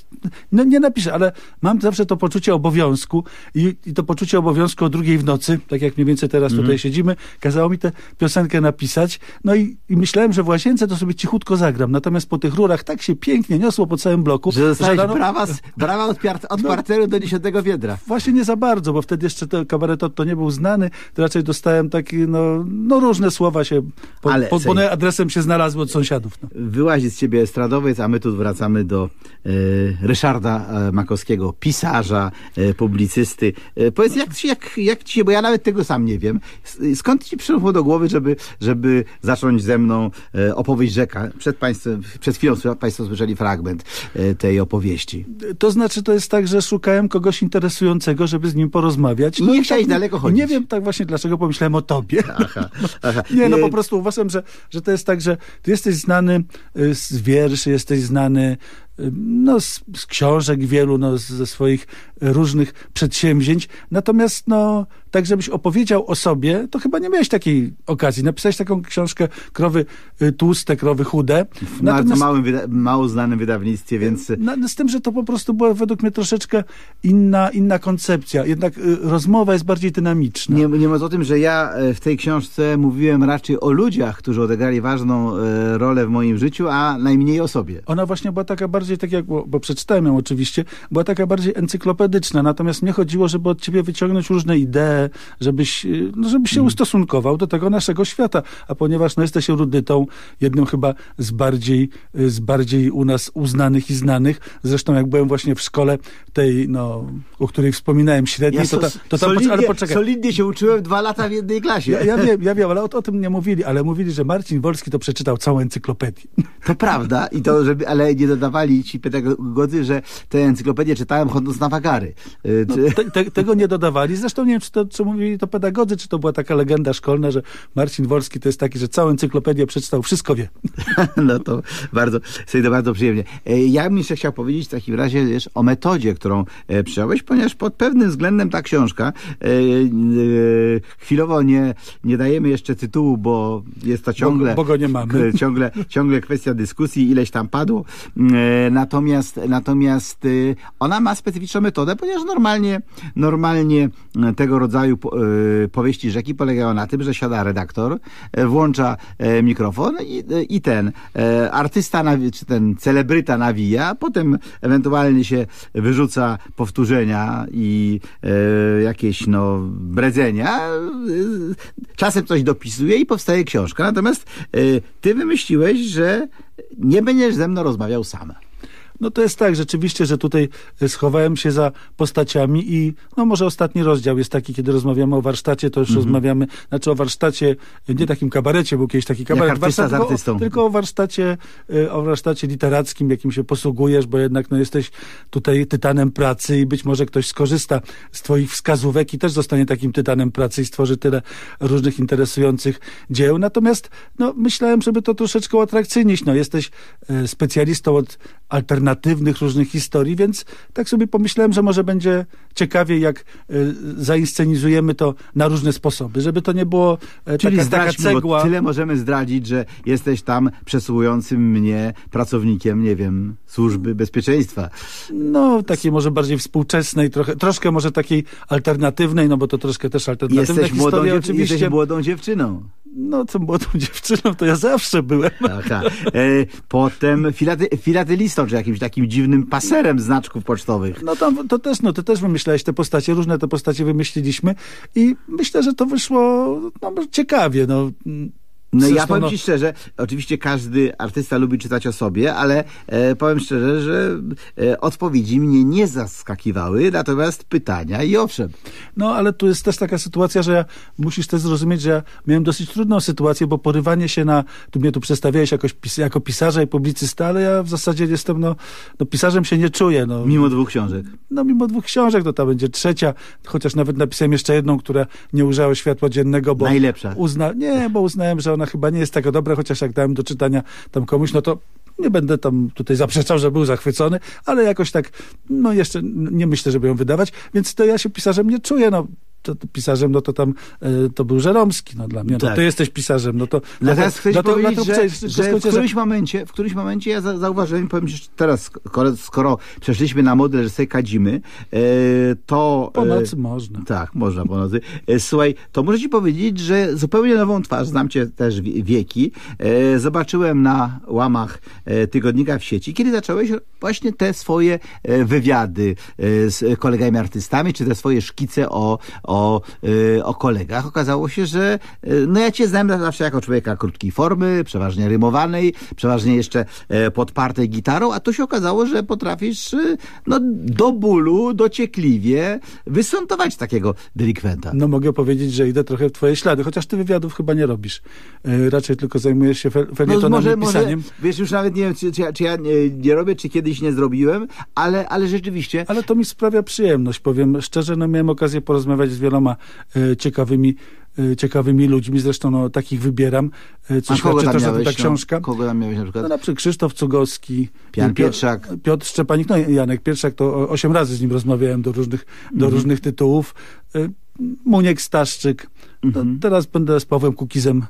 no nie napiszę, ale mam zawsze to poczucie obowiązku i, i to poczucie obowiązku o drugiej w nocy, tak jak mniej więcej teraz Mhm. tutaj siedzimy, kazało mi tę piosenkę napisać, no i, i myślałem, że w łazience to sobie cichutko zagram, natomiast po tych rurach tak się pięknie niosło po całym bloku, Że dostałeś rano- brawa, z, brawa od, piar, od No. parteru do dziesiątego wiedra. Właśnie nie za bardzo, bo wtedy jeszcze ten kabaret to nie był znany, to raczej dostałem takie, no, no różne słowa się, po, Ale pod pod adresem się znalazły od sąsiadów. No. Wyłazi z ciebie estradowiec, a my tu wracamy do e, Ryszarda e, Makowskiego, pisarza, e, publicysty. E, powiedz, jak, jak, jak ci się, bo ja nawet tego sam nie wiem, skąd ci przyszło do głowy, żeby, żeby zacząć ze mną opowieść rzeka? Przed, państwem, przed chwilą państwo słyszeli fragment tej opowieści. To znaczy, to jest tak, że szukałem kogoś interesującego, żeby z nim porozmawiać. I nie chciałeś tak, daleko chodzić. Nie wiem tak właśnie, dlaczego pomyślałem o tobie. Aha, aha. [laughs] Nie, no po prostu uważam, że, że to jest tak, że ty jesteś znany z wierszy, jesteś znany no, z, z książek wielu, no, ze swoich różnych przedsięwzięć. Natomiast, no, tak żebyś opowiedział o sobie, to chyba nie miałeś takiej okazji. Napisałeś taką książkę Krowy y, tłuste, krowy chude. W bardzo małym, mało znanym wydawnictwie, więc no z tym, że to po prostu była według mnie troszeczkę inna, inna koncepcja. Jednak y, rozmowa jest bardziej dynamiczna. Nie, nie mówiąc o tym, że ja e, w tej książce mówiłem raczej o ludziach, którzy odegrali ważną e, rolę w moim życiu, a najmniej o sobie. Ona właśnie była taka bardziej, tak jak, bo bo przeczytałem ją oczywiście, była taka bardziej encyklopedyczna, natomiast mnie chodziło, żeby od ciebie wyciągnąć różne idee, żebyś, y, no, żebyś się ustosunkował do tego naszego świata, a ponieważ no, jesteś erudytą, jednym chyba z bardziej, y, z bardziej u nas uznanych i znanych, zresztą jak byłem właśnie w szkole tej, no, o której wspominałem średniej, to, ta, to tam, solidnie, ale poczekaj, solidnie się uczyłem dwa lata w jednej klasie. ja, ja wiem, [laughs] ja wiem, ale o, o tym nie mówili, ale mówili, że Marcin Wolski to przeczytał całą encyklopedię. To prawda, i to, żeby, ale nie dodawali ci pedagodzy, że tę encyklopedię czytałem chodząc na wagary. Y, No, te, te, tego nie dodawali. Zresztą nie wiem, czy, to, czy mówili to pedagodzy, czy to była taka legenda szkolna, że Marcin Wolski to jest taki, że całą encyklopedię przeczytał, wszystko wie. [laughs] No to bardzo, sobie to bardzo przyjemnie. E, Ja bym jeszcze chciał powiedzieć w takim razie wiesz, o metodzie, którą e, przyjąłeś, ponieważ pod pewnym względem ta książka, e, chwilowo nie, nie dajemy jeszcze tytułu, bo jest to ciągle, Bo- bo go nie mamy. [laughs] ciągle, ciągle kwestia dyskusji, ileś tam padło. Natomiast, natomiast ona ma specyficzną metodę, ponieważ normalnie, normalnie tego rodzaju rodzaju e, powieści rzeki polegają na tym, że siada redaktor, e, włącza e, mikrofon i, i ten artysta, czy ten celebryta nawija, potem ewentualnie się wyrzuca powtórzenia i jakieś no bredzenia. Czasem coś dopisuje i powstaje książka. Natomiast ty wymyśliłeś, że nie będziesz ze mną rozmawiał sam. No to jest tak, rzeczywiście, że tutaj e, schowałem się za postaciami i no może ostatni rozdział jest taki, kiedy rozmawiamy o warsztacie, to już Mhm. rozmawiamy, znaczy o warsztacie, nie takim kabarecie, był kiedyś taki kabaret, artysta warsztat, z tylko tylko o warsztacie, e, o warsztacie literackim, jakim się posługujesz, bo jednak no jesteś tutaj tytanem pracy i być może ktoś skorzysta z twoich wskazówek i też zostanie takim tytanem pracy i stworzy tyle różnych interesujących dzieł. Natomiast no, myślałem, żeby to troszeczkę uatrakcyjnić. No, jesteś e, specjalistą od alternatywnych różnych historii, więc tak sobie pomyślałem, że może będzie ciekawie, jak e, zainscenizujemy to na różne sposoby, żeby to nie było e, Czyli taka, taka cegła. tyle możemy zdradzić, że jesteś tam przesłuchującym mnie pracownikiem, nie wiem, służby bezpieczeństwa. No, takiej może bardziej współczesnej, trochę, troszkę może takiej alternatywnej, no bo to troszkę też alternatywna Jesteś młodą, historia dziew- oczywiście. jesteś młodą dziewczyną. No, co młodą dziewczyną, to ja zawsze byłem. Aha. E, potem filate, filatelistą, czy jakimś takim dziwnym paserem znaczków pocztowych. No to, to też, no ty też wymyślałeś te postacie, różne te postacie wymyśliliśmy i myślę, że to wyszło no, ciekawie, no. No ja Zresztą, powiem no, ci szczerze, oczywiście każdy artysta lubi czytać o sobie, ale e, powiem szczerze, że e, odpowiedzi mnie nie zaskakiwały, natomiast pytania i owszem. No, ale tu jest też taka sytuacja, że ja, musisz też zrozumieć, że ja miałem dosyć trudną sytuację, bo porywanie się na, tu mnie tu przedstawiałeś jakoś pis, jako pisarza i publicysta, ale ja w zasadzie jestem, no, no pisarzem się nie czuję, no. Mimo dwóch książek. No, mimo dwóch książek, to ta będzie trzecia, chociaż nawet napisałem jeszcze jedną, która nie ujrzała światła dziennego, bo... Najlepsza. Uzna, nie, bo uznałem, że ona chyba nie jest taka dobra, chociaż jak dałem do czytania tam komuś, no to nie będę tam tutaj zaprzeczał, że był zachwycony, ale jakoś tak, no jeszcze nie myślę, żeby ją wydawać, więc to ja się pisarzem nie czuję, no. To, to pisarzem, no to tam e, to był Żeromski, no dla mnie. No Tak. ty jesteś pisarzem, no to... Natomiast chcę no powiedzieć, no to że, w którymś momencie, w którymś momencie ja za, zauważyłem, powiem ci teraz, skoro, skoro przeszliśmy na model, że sobie kadzimy, e, to... Po e, nocy można. Tak, można po nocy. Słuchaj, to muszę ci powiedzieć, że zupełnie nową twarz, znam cię też wie- wieki, zobaczyłem na łamach tygodnika w sieci, kiedy zacząłeś właśnie te swoje wywiady z kolegami artystami, czy te swoje szkice o, o, e, o kolegach. Okazało się, że e, no ja cię znałem zawsze jako człowieka krótkiej formy, przeważnie rymowanej, przeważnie jeszcze e, podpartej gitarą, a tu się okazało, że potrafisz e, no, do bólu, dociekliwie wysątować takiego delikwenta. No mogę powiedzieć, że idę trochę w twoje ślady, chociaż ty wywiadów chyba nie robisz. E, raczej tylko zajmujesz się fe- felietonami i pisaniem. wiesz, już nawet nie wiem, czy, czy, ja, czy ja nie, nie robię, czy kiedyś nie zrobiłem, ale, ale rzeczywiście... Ale to mi sprawia przyjemność, powiem szczerze, no miałem okazję porozmawiać z wieloma e, ciekawymi e, ciekawymi ludźmi, zresztą no, takich wybieram, e, co A kogo tam miałeś, ta no? książka. Kogo tam miałeś na przykład? No na przykład Krzysztof Cugowski, Jan Pio- Pietrzak. Piotr Szczepanik, no Janek Pietrzak, to osiem razy z nim rozmawiałem do różnych, do Mhm. różnych tytułów. Muniek Staszczyk. Mhm. No, teraz będę z Pawłem Kukizem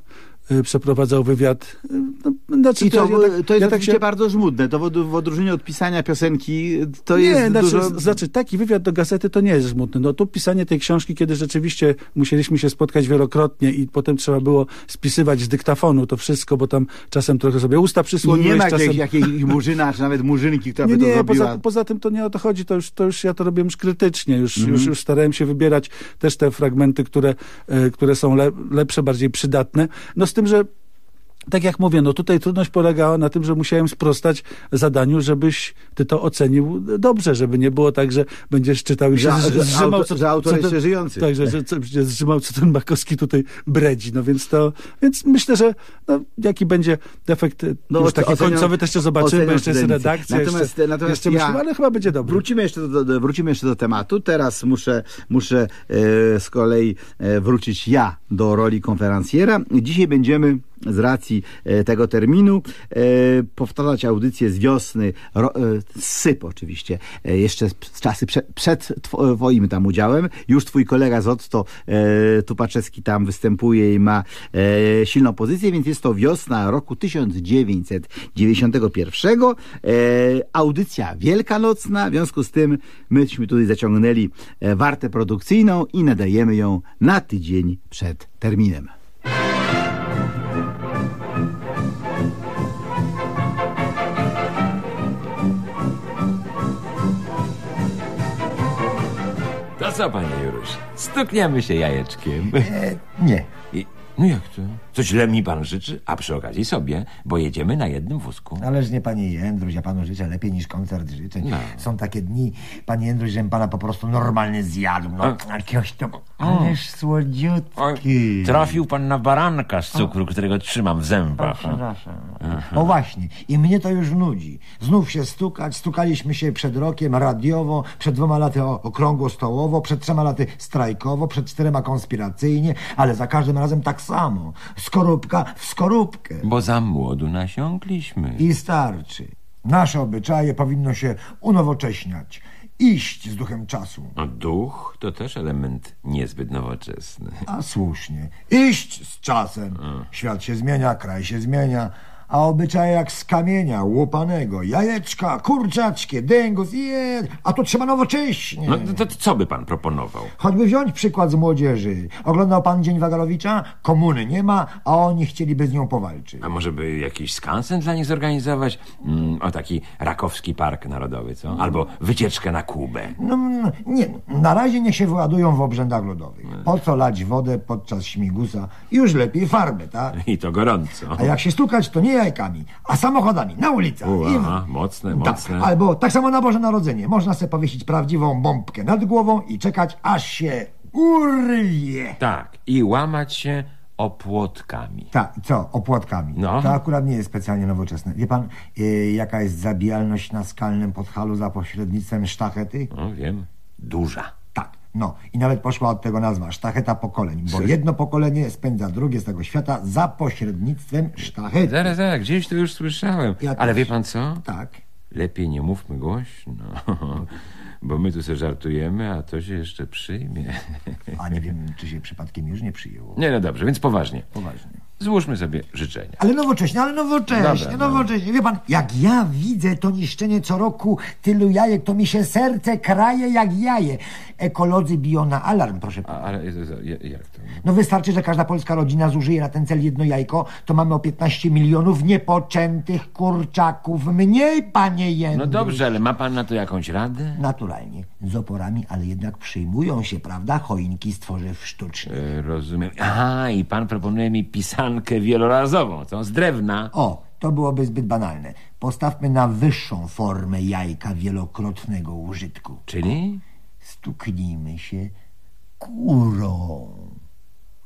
przeprowadzał wywiad. E, No, znaczy, I to, ja tak- to jest ja tak się- bardzo żmudne. To w, od- w odróżnieniu od pisania piosenki, to nie, jest znaczy, dużo... znaczy taki wywiad do gazety to nie jest smutny. No tu pisanie tej książki, kiedy rzeczywiście musieliśmy się spotkać wielokrotnie i potem trzeba było spisywać z dyktafonu to wszystko, bo tam czasem trochę sobie usta I przysłoniłeś, nie ma czasem... jakiejś, jakiejś murzyna, czy nawet murzynki, która Nie, by to nie, zrobiła. poza, poza tym to nie o to chodzi, to już, to już ja to robiłem już krytycznie, już, Mhm. już, już starałem się wybierać też te fragmenty, które, e, które są le, lepsze, bardziej przydatne. No z tym, że tak jak mówię, no tutaj trudność polegała na tym, że musiałem sprostać zadaniu, żebyś ty to ocenił dobrze, żeby nie było tak, że będziesz czytał i się Że- zrzymał, auto- że autor jeszcze żyjący. Tak, że, że, zrzymał, co ten Makowski tutaj bredzi. No więc to, więc myślę, że no, jaki będzie efekt no, już taki oceniam- końcowy też jeszcze zobaczymy, bo jeszcze jest redakcja, Natomiast, jeszcze, natomiast jeszcze ja, myślimy, ale chyba będzie dobrze. Wrócimy jeszcze do, do, wrócimy jeszcze do tematu. Teraz muszę, muszę e, z kolei e, wrócić ja do roli konferencjera. Dzisiaj będziemy z racji e, tego terminu e, powtarzać audycję z wiosny, ro, e, syp oczywiście, jeszcze z, z czasy prze, przed twoim tam udziałem. Już twój kolega z Otto Tupaczewski tam występuje i ma silną pozycję, więc jest to wiosna roku 1991. E, audycja wielkanocna, w związku z tym myśmy tutaj zaciągnęli wartę produkcyjną i nadajemy ją na tydzień przed terminem. Co, panie Juruś? Stukniemy się jajeczkiem. E, nie. I, no jak to? Co źle mi pan życzy? A przy okazji sobie, bo jedziemy na jednym wózku. Ależ nie, panie Jędruś, ja panu życzę lepiej niż koncert życzeń. No. Są takie dni, panie Jędruś, żebym pana po prostu normalnie zjadł. No, jakiegoś to... Ależ słodziutki. Trafił pan na baranka z cukru, którego trzymam w zębach. Przepraszam. Aha. O właśnie, i mnie to już nudzi. Znów się stukać, stukaliśmy się przed rokiem radiowo, przed dwoma laty o- okrągło stołowo, przed trzema laty strajkowo, przed czterema konspiracyjnie, ale za każdym razem tak samo. Skorupka w skorupkę. Bo za młodu nasiąkliśmy. I starczy. Nasze obyczaje powinno się unowocześniać. Iść z duchem czasu. A duch to też element niezbyt nowoczesny. A słusznie. Iść z czasem. Świat się zmienia, kraj się zmienia, a obyczaje jak z kamienia łupanego. Jajeczka, kurczaczki, dęgus, je, a to trzeba nowocześnie. No to, to co by pan proponował? Choćby wziąć przykład z młodzieży. Oglądał pan Dzień Wagarowicza? Komuny nie ma, a oni chcieliby z nią powalczyć. A może by jakiś skansen dla nich zorganizować? Mm, o taki Rakowski Park Narodowy, co? Albo wycieczkę na Kubę. No, no, nie, na razie niech się wyładują w obrzędach lodowych. Po co lać wodę podczas śmigusa? Już lepiej farbę, tak? I to gorąco. A jak się stukać, to nie jajkami, a samochodami, na ulicach. U, I- mocne, Tak, mocne. albo tak samo na Boże Narodzenie. Można sobie powiesić prawdziwą bombkę nad głową i czekać, aż się urwie. Tak, i łamać się opłotkami. Tak, co? Opłatkami. No. To akurat nie jest specjalnie nowoczesne. Wie pan, y, jaka jest zabijalność na skalnym podhalu za pośrednictwem sztachety? No wiem, duża. No. I nawet poszła od tego nazwa sztacheta pokoleń, bo jedno pokolenie spędza drugie z tego świata za pośrednictwem sztachety. Zaraz, zaraz, gdzieś to już słyszałem. Ja Ale też. wie pan co? Tak. Lepiej nie mówmy głośno, [laughs] bo my tu sobie żartujemy, a to się jeszcze przyjmie. A nie [laughs] wiem, czy się przypadkiem już nie przyjęło. Nie, no dobrze, więc poważnie. Poważnie. Złóżmy sobie życzenia. Ale nowocześnie, ale nowocześnie, Dobra, nowocześnie. Wie pan, jak ja widzę to niszczenie co roku tylu jajek, to mi się serce kraje jak jaje. Ekolodzy biją na alarm, proszę pana. A, ale e, e, jak to? No wystarczy, że każda polska rodzina zużyje na ten cel jedno jajko, to mamy o 15 milionów niepoczętych kurczaków mniej, panie Jędruś. No dobrze, ale ma pan na to jakąś radę? Naturalnie, z oporami, ale jednak przyjmują się, prawda, choinki z tworzyw sztucznych. E, rozumiem. Aha, i pan proponuje mi pisankę wielorazową, co? Z drewna. O, to byłoby zbyt banalne. Postawmy na wyższą formę jajka wielokrotnego użytku. Czyli? Stuknijmy się kurą.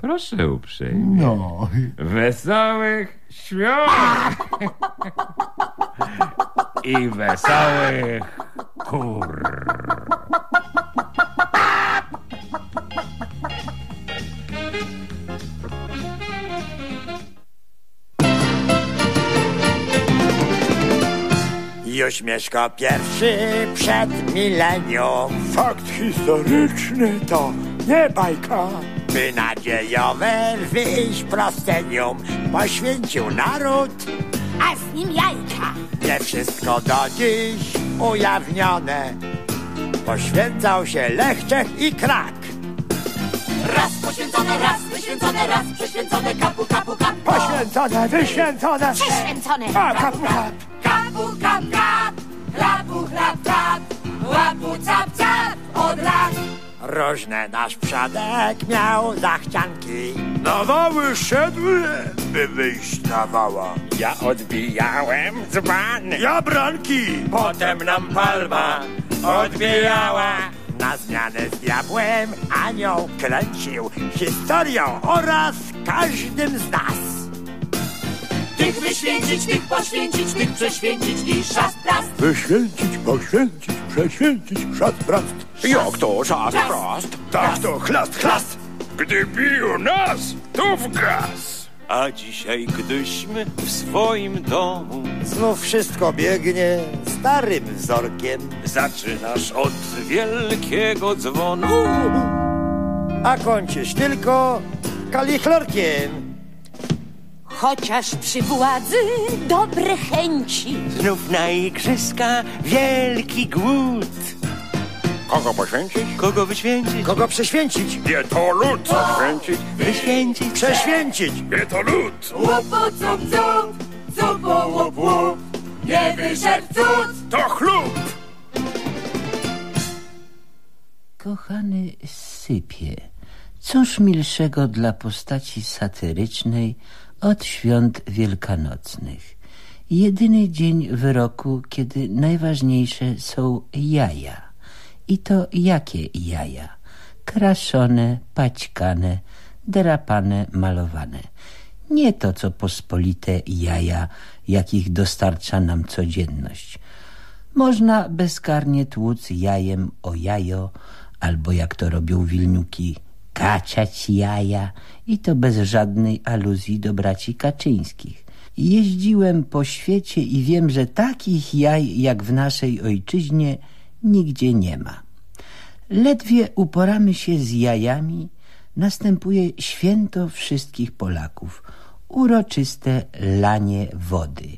Proszę uprzejmie. No. Wesołych świąt! I wesołych kur. Już Mieszko pierwszy przed milenium Fakt historyczny to nie bajka By nadziejowe wyjść proscenium Poświęcił naród A z nim jajka. Nie wszystko do dziś ujawnione Poświęcał się Lechczech i Krak Raz poświęcone, raz wyświęcone, raz prześwięcone, kapu, kapu, kapu. Poświęcone, wyświęcone Prześwięcone. A, kapu, kap. Kapu, kap, kap. Rapu, chlap, tap. Łapu, cap, cap. Od lat. Różne nasz przodek miał zachcianki. Na wały szedły, by wyjść na wała. Ja odbijałem dzban Ja branki. Potem nam palma odbijała. Na zmianę z diabłem anioł kręcił Historią oraz każdym z nas. Tych wyświęcić, tych poświęcić, tych prześwięcić i szast rast. Wyświęcić, poświęcić, prześwięcić szat prast Jak to szat prast? Tak to chlast, chlast Gdy biją nas, to w gaz. A dzisiaj, gdyśmy w swoim domu Znów wszystko biegnie starym wzorkiem. Zaczynasz od wielkiego dzwonu A kończysz tylko kalichlorkiem. Chociaż przy władzy dobre chęci. Znów na igrzyska wielki głód Kogo poświęcić? Kogo wyświęcić? Kogo prześwięcić? Nie to lud Poświęcić? Wyświęcić? Prześwięcić. Nie to lud Łupu, cup, cup, cupu, łup, łup. Nie wyszedł cud. To chlub Kochany sypie, cóż milszego dla postaci satyrycznej od świąt wielkanocnych. Jedyny dzień wyroku, kiedy najważniejsze są jaja. I to jakie jaja? Kraszone, paćkane, drapane, malowane. Nie to, co pospolite jaja, jakich dostarcza nam codzienność. Można bezkarnie tłuc jajem o jajo, albo jak to robią wilniuki, kaciać jaja i to bez żadnej aluzji do braci Kaczyńskich. Jeździłem po świecie i wiem, że takich jaj jak w naszej ojczyźnie nigdzie nie ma. Ledwie uporamy się z jajami, następuje święto wszystkich Polaków, uroczyste lanie wody.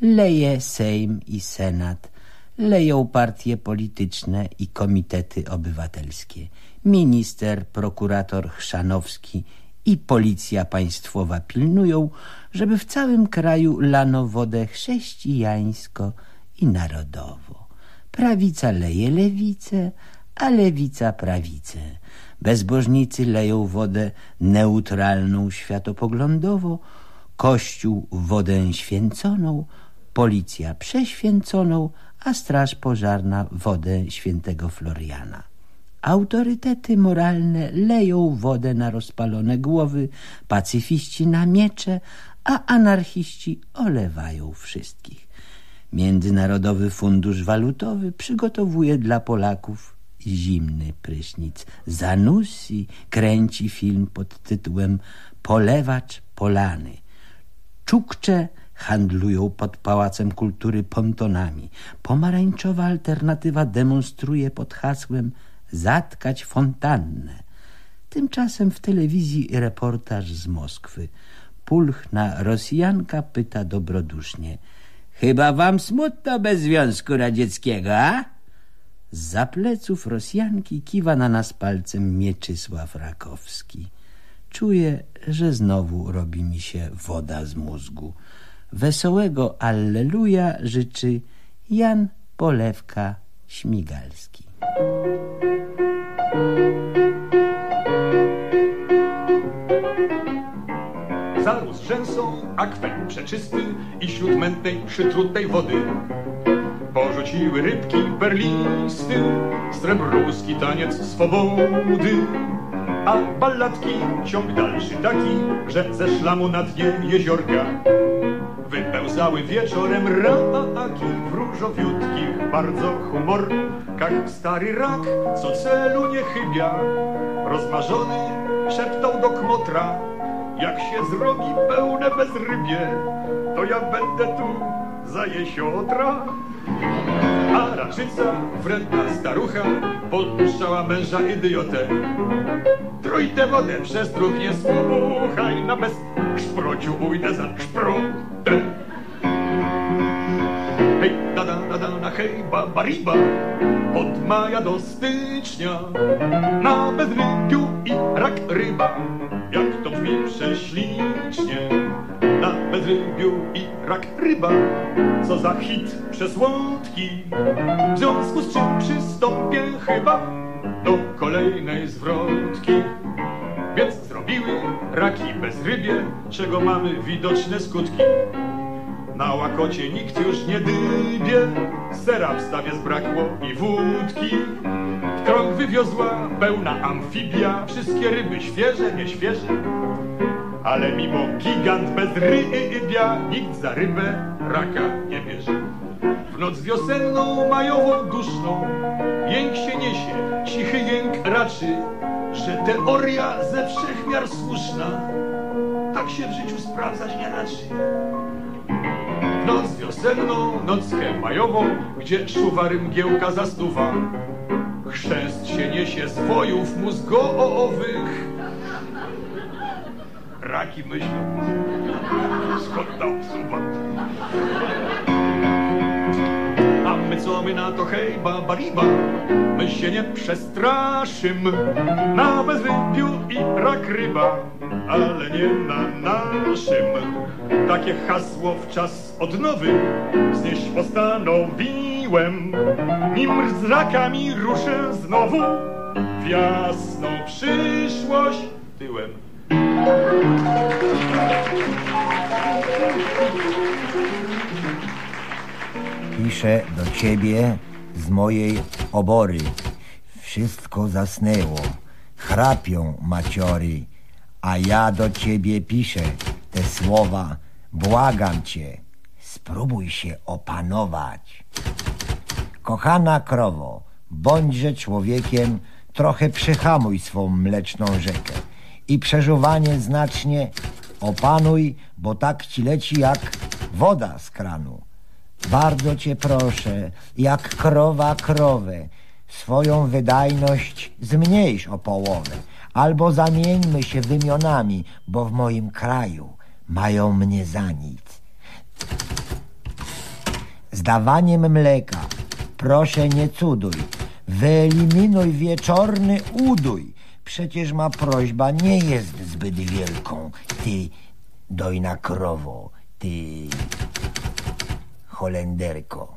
Leje Sejm i Senat, leją partie polityczne i komitety obywatelskie. Minister, prokurator Chrzanowski i policja państwowa pilnują, żeby w całym kraju lano wodę chrześcijańsko i narodowo. Prawica leje lewicę, a lewica prawicę. Bezbożnicy leją wodę neutralną światopoglądowo, kościół wodę święconą, policja prześwięconą, a straż pożarna wodę świętego Floriana. Autorytety moralne leją wodę na rozpalone głowy, pacyfiści na miecze, a anarchiści olewają wszystkich. Międzynarodowy Fundusz Walutowy przygotowuje dla Polaków zimny prysznic. Zanussi kręci film pod tytułem Polewacz Polany. Czukcze handlują pod Pałacem Kultury pontonami. Pomarańczowa alternatywa demonstruje pod hasłem zatkać fontannę. Tymczasem w telewizji reportaż z Moskwy. Pulchna Rosjanka pyta dobrodusznie Chyba wam smutno bez Związku Radzieckiego, a? Z pleców Rosjanki kiwa na nas palcem Mieczysław Rakowski. Czuję, że znowu robi mi się woda z mózgu. Wesołego Alleluja życzy Jan Polewka Śmigalski. Zarósł rzęsą akwent przeczysty i śród mętnej, przytrutej wody. Porzuciły rybki berliństy, srebruski taniec swobody. A balladki ciąg dalszy taki, że ze szlamu na dnie jeziorka. Wypełzały wieczorem raki w różowiutkich bardzo humorkach Stary rak, co celu nie chybia, rozmarzony szeptał do kmotra Jak się zrobi pełne bezrybie, to ja będę tu za jesiotra a raczyca, wredna starucha, podpuszczała męża idiotę. Trój tę wodę przez truch nie słuchaj, na bez szprociu ujdę za szprotę. Hej, da da da da na hej, babariba, od maja do stycznia, na bezrybiu i rak ryba, brzmi prześlicznie. Na bezrybiu i rak ryba, co za hit przesłodki. W związku z czym przystąpię chyba do kolejnej zwrotki. Więc zrobiły raki bezrybie, czego mamy widoczne skutki. Na łakocie nikt już nie dybie, sera w stawie zbrakło i wódki. Krąg wywiozła pełna amfibia, wszystkie ryby świeże, nieświeże. Ale mimo gigant bez rybia, nikt za rybę raka nie bierze. W noc wiosenną, majową, duszną, jęk się niesie, cichy jęk raczy, że teoria ze wszechmiar słuszna tak się w życiu sprawdzać nie raczy. Noc wiosenną, nockę majową, gdzie szuwary mgiełka zastuwa. Chrzest się niesie z wojów mózgowych. Raki myślą, skąd tam suwak. My co my na to hej baba riba My się nie przestraszym Na bezwypiu i rak ryba Ale nie na naszym. Takie hasło w czas odnowy Znieść postanowiłem. Nim z rakami ruszę znowu W jasną przyszłość tyłem Piszę do ciebie z mojej obory. Wszystko zasnęło. Chrapią maciory, a ja do ciebie piszę te słowa. Błagam cię, spróbuj się opanować. Kochana krowo, bądźże człowiekiem, trochę przyhamuj swą mleczną rzekę i przeżuwanie znacznie opanuj, bo tak ci leci jak woda z kranu. Bardzo cię proszę, jak krowa krowę, swoją wydajność zmniejsz o połowę, albo zamieńmy się wymionami, bo w moim kraju mają mnie za nic. Z dawaniem mleka proszę nie cuduj, wyeliminuj wieczorny udój. Przecież ma prośba nie jest zbyt wielką, ty dojna krowo, ty Holenderko.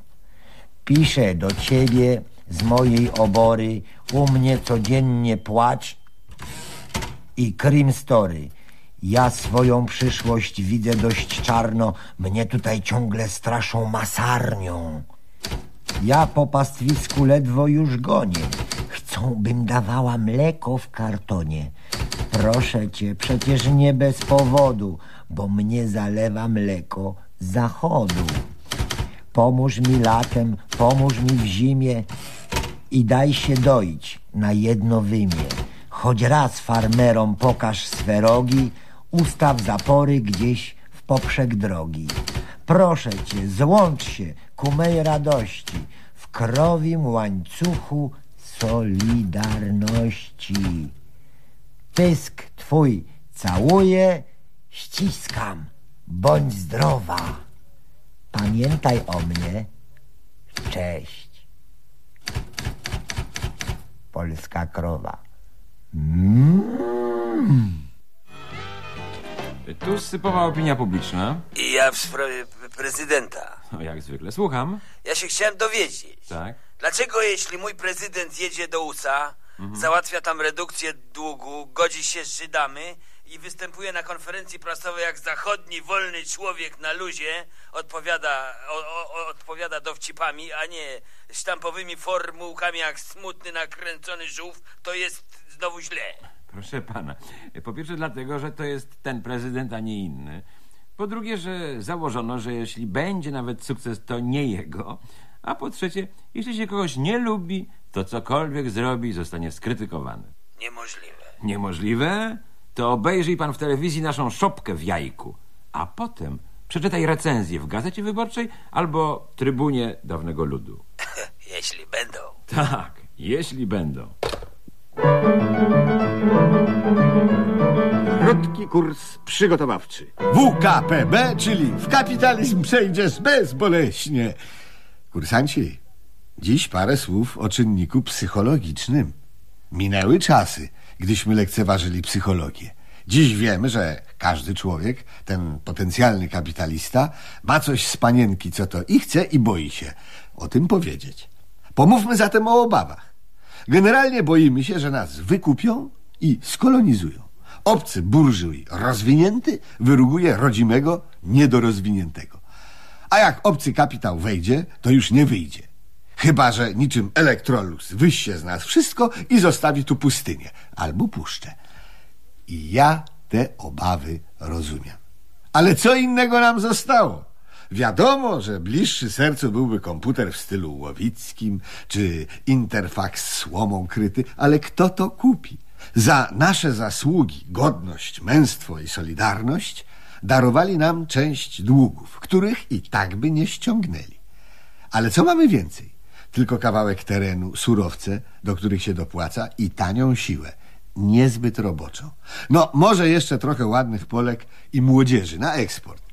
Piszę do ciebie z mojej obory, u mnie codziennie płacz i cream story. Ja swoją przyszłość widzę dość czarno, mnie tutaj ciągle straszą masarnią. Ja po pastwisku ledwo już gonię. Chcą, bym dawała mleko w kartonie. Proszę cię, przecież nie bez powodu, bo mnie zalewa mleko zachodu. Pomóż mi latem, pomóż mi w zimie i daj się doić na jedno wymie. Choć raz farmerom pokaż swe rogi, ustaw zapory gdzieś w poprzek drogi. Proszę cię, złącz się ku mej radości w krowim łańcuchu solidarności. Pysk twój całuję, ściskam, bądź zdrowa. Pamiętaj o mnie. Cześć. Polska krowa. Mm. Tu sypowa opinia publiczna. I ja w sprawie prezydenta. No, jak zwykle. Słucham. Ja się chciałem dowiedzieć, Tak. dlaczego jeśli mój prezydent jedzie do USA, załatwia tam redukcję długu, godzi się z Żydami i występuje na konferencji prasowej jak zachodni, wolny człowiek na luzie, odpowiada, o, o, odpowiada dowcipami, a nie sztampowymi formułkami jak smutny, nakręcony żółw, to jest znowu źle. Proszę pana. Po pierwsze dlatego, że to jest ten prezydent, a nie inny. Po drugie, że założono, że jeśli będzie nawet sukces, to nie jego. A po trzecie, jeśli się kogoś nie lubi, to cokolwiek zrobi, zostanie skrytykowany. Niemożliwe. Niemożliwe? To obejrzyj pan w telewizji naszą szopkę w jajku, a potem przeczytaj recenzję w Gazecie Wyborczej albo Trybunie Dawnego Ludu. [laughs] Jeśli będą. Tak, jeśli będą. Krótki kurs przygotowawczy. WKPB, czyli w kapitalizm przejdziesz bezboleśnie. Kursanci, dziś parę słów o czynniku psychologicznym. Minęły czasy, gdyśmy lekceważyli psychologię. Dziś wiemy, że każdy człowiek, ten potencjalny kapitalista, ma coś z panienki, co to i chce, i boi się o tym powiedzieć. Pomówmy zatem o obawach. Generalnie boimy się, że nas wykupią i skolonizują. Obcy burżuj rozwinięty wyruguje rodzimego niedorozwiniętego. A jak obcy kapitał wejdzie, to już nie wyjdzie. Chyba, że niczym Electrolux wyście z nas wszystko i zostawi tu pustynię albo puszczę. I ja te obawy rozumiem. Ale co innego nam zostało? Wiadomo, że bliższy sercu byłby komputer w stylu łowickim, czy interfaks słomą kryty, ale kto to kupi? Za nasze zasługi, godność, męstwo i solidarność darowali nam część długów, których i tak by nie ściągnęli. Ale co mamy więcej? Tylko kawałek terenu, surowce, do których się dopłaca i tanią siłę. Niezbyt roboczą. No, może jeszcze trochę ładnych Polek i młodzieży na eksport.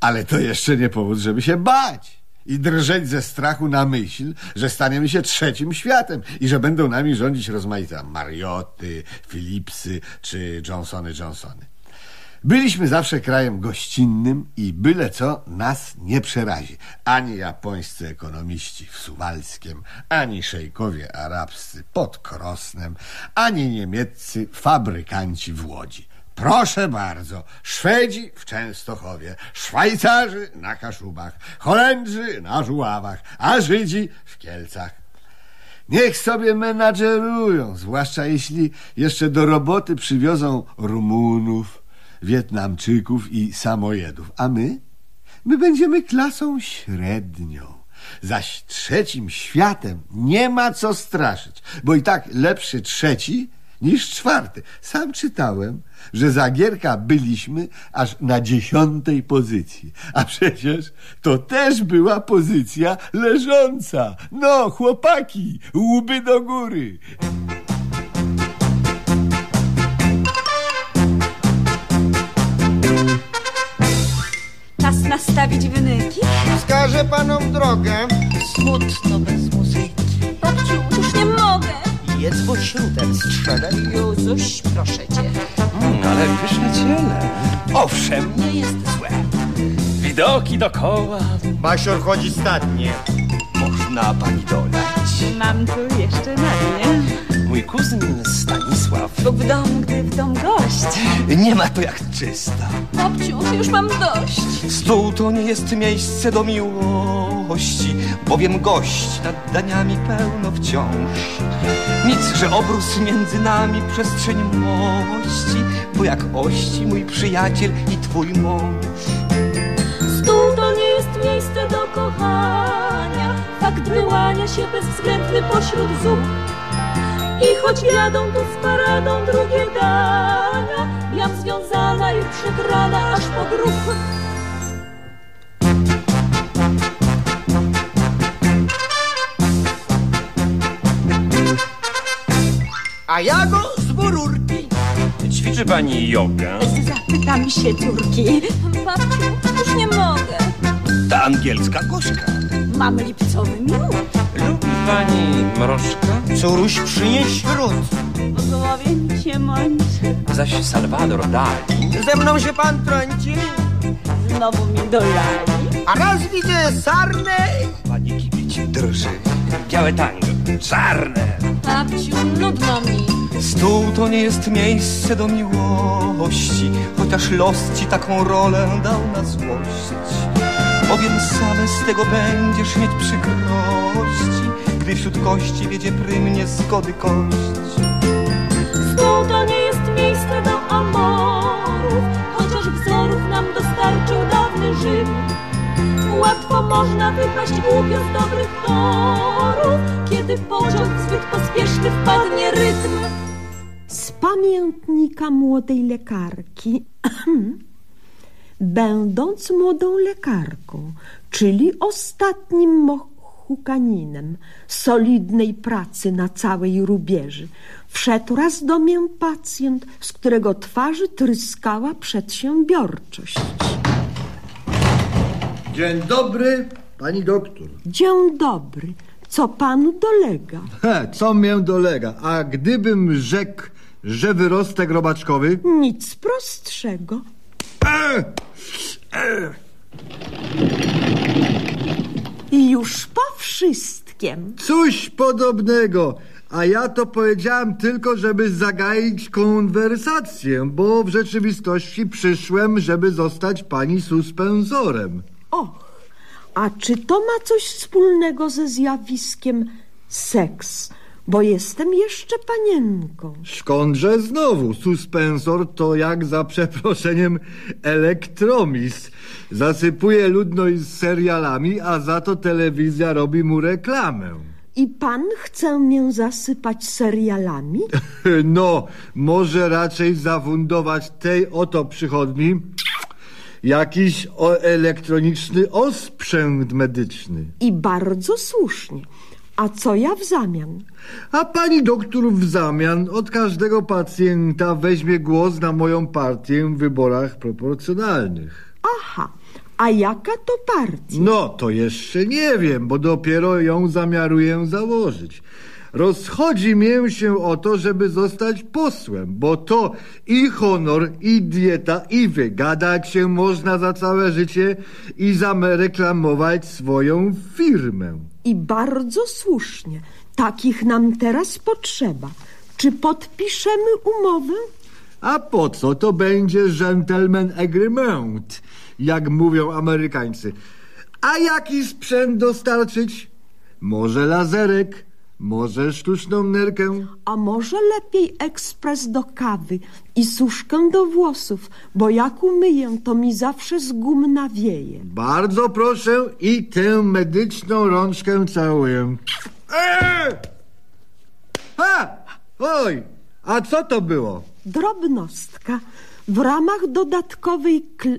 Ale to jeszcze nie powód, żeby się bać i drżeć ze strachu na myśl, że staniemy się trzecim światem i że będą nami rządzić rozmaite Marioty, Philipsy czy Johnsony Johnsony. Byliśmy zawsze krajem gościnnym i byle co nas nie przerazi. Ani japońscy ekonomiści w Suwalskiem, ani szejkowie arabscy pod Krosnem, ani niemieccy fabrykanci w Łodzi. Proszę bardzo, Szwedzi w Częstochowie, Szwajcarzy na Kaszubach, Holendrzy na Żuławach, a Żydzi w Kielcach. Niech sobie menadżerują, zwłaszcza jeśli jeszcze do roboty przywiozą Rumunów, Wietnamczyków i samojedów. A my? My będziemy klasą średnią. Zaś trzecim światem nie ma co straszyć, bo i tak lepszy trzeci niż czwarty. Sam czytałem, że za Gierka byliśmy aż na dziesiątej pozycji. A przecież to też była pozycja leżąca. No, chłopaki, łby do góry. Nastawić wynyki? Wskażę panom drogę. Smutno bez muzyki. Babciu, już nie mogę. Jedz bo śrutem strzelę. Józuś, proszę cię. Mm, ale pyszne ciele. Owszem, nie jest złe. Widoki dokoła. Basior chodzi statnie. Można pani dolać. Mam tu jeszcze na mnie. Mój kuzyn Stanisław. Bo w dom, gdy w dom gość. Nie ma to jak czysta. Babciu, już mam dość. Stół to nie jest miejsce do miłości, bowiem gość nad daniami pełno wciąż. Nic, że obrósł między nami przestrzeń mości, bo jak ości mój przyjaciel i twój mąż. Stół to nie jest miejsce do kochania. Fakt wyłania się bezwzględny pośród zup. I choć jadą tu z paradą drugie dania, jam związana i przegrana aż po grób. A ja go z bururki. Ćwiczy pani jogę? Zapytam się córki. Babciu, już nie mogę. Ta angielska gorzka. Mam lipcowy miód. Pani mrożka? Córuś przynieś śród. Błogosławię cię mądrze. Zaś Salvador Dali. Ze mną się pan trąci. Znowu mi dolali. A raz widzę sarnę. Pani kibić drży. Białe tango. Czarne. Babciu, nudno mi. Stół to nie jest miejsce do miłości, chociaż los ci taką rolę dał na złość. Bowiem same z tego będziesz mieć przykrości, gdy wśród kości wiedzie prymnie zgody kość. Stół to nie jest miejsce do amorów, chociaż wzorów nam dostarczył dawny Rzym. Łatwo można wypaść głupio z dobrych torów, kiedy pociąg zbyt pospieszny wpadnie rytm. Z pamiętnika młodej lekarki. [clears throat] Będąc młodą lekarką, czyli ostatnim mohukaninem solidnej pracy na całej rubieży, wszedł raz do mnie pacjent, z którego twarzy tryskała przedsiębiorczość. Dzień dobry, pani doktor. Dzień dobry. Co panu dolega? He, co mię dolega? A gdybym rzekł, że wyrostek robaczkowy? Nic prostszego. E, e. I już po wszystkim. Coś podobnego. A ja to powiedziałem tylko, żeby zagaić konwersację, bo w rzeczywistości przyszłem, żeby zostać pani suspenzorem. Och, a czy to ma coś wspólnego ze zjawiskiem seks? Bo jestem jeszcze panienką. Skądże znowu? Suspensor to jak za przeproszeniem elektromis. Zasypuje ludność z serialami, a za to telewizja robi mu reklamę. I pan chce mnie zasypać serialami? [laughs] No, może raczej zafundować tej oto przychodni jakiś elektroniczny osprzęt medyczny. I bardzo słusznie. A co ja w zamian? A pani doktor w zamian od każdego pacjenta weźmie głos na moją partię w wyborach proporcjonalnych. Aha, a jaka to partia? No, to jeszcze nie wiem, bo dopiero ją zamiaruję założyć. Rozchodzi mię się o to, żeby zostać posłem, bo to i honor, i dieta, i wygadać się można za całe życie i zareklamować swoją firmę. I bardzo słusznie. Takich nam teraz potrzeba. Czy podpiszemy umowę? A po co to będzie gentleman agreement, jak mówią Amerykańcy? A jaki sprzęt dostarczyć? Może lazerek, może sztuczną nerkę? A może lepiej ekspres do kawy i suszkę do włosów, bo jak umyję, to mi zawsze z gum nawieje. Bardzo proszę i tę medyczną rączkę całuję. Eee! Ha! Oj, a co to było? Drobnostka. W ramach dodatkowej kl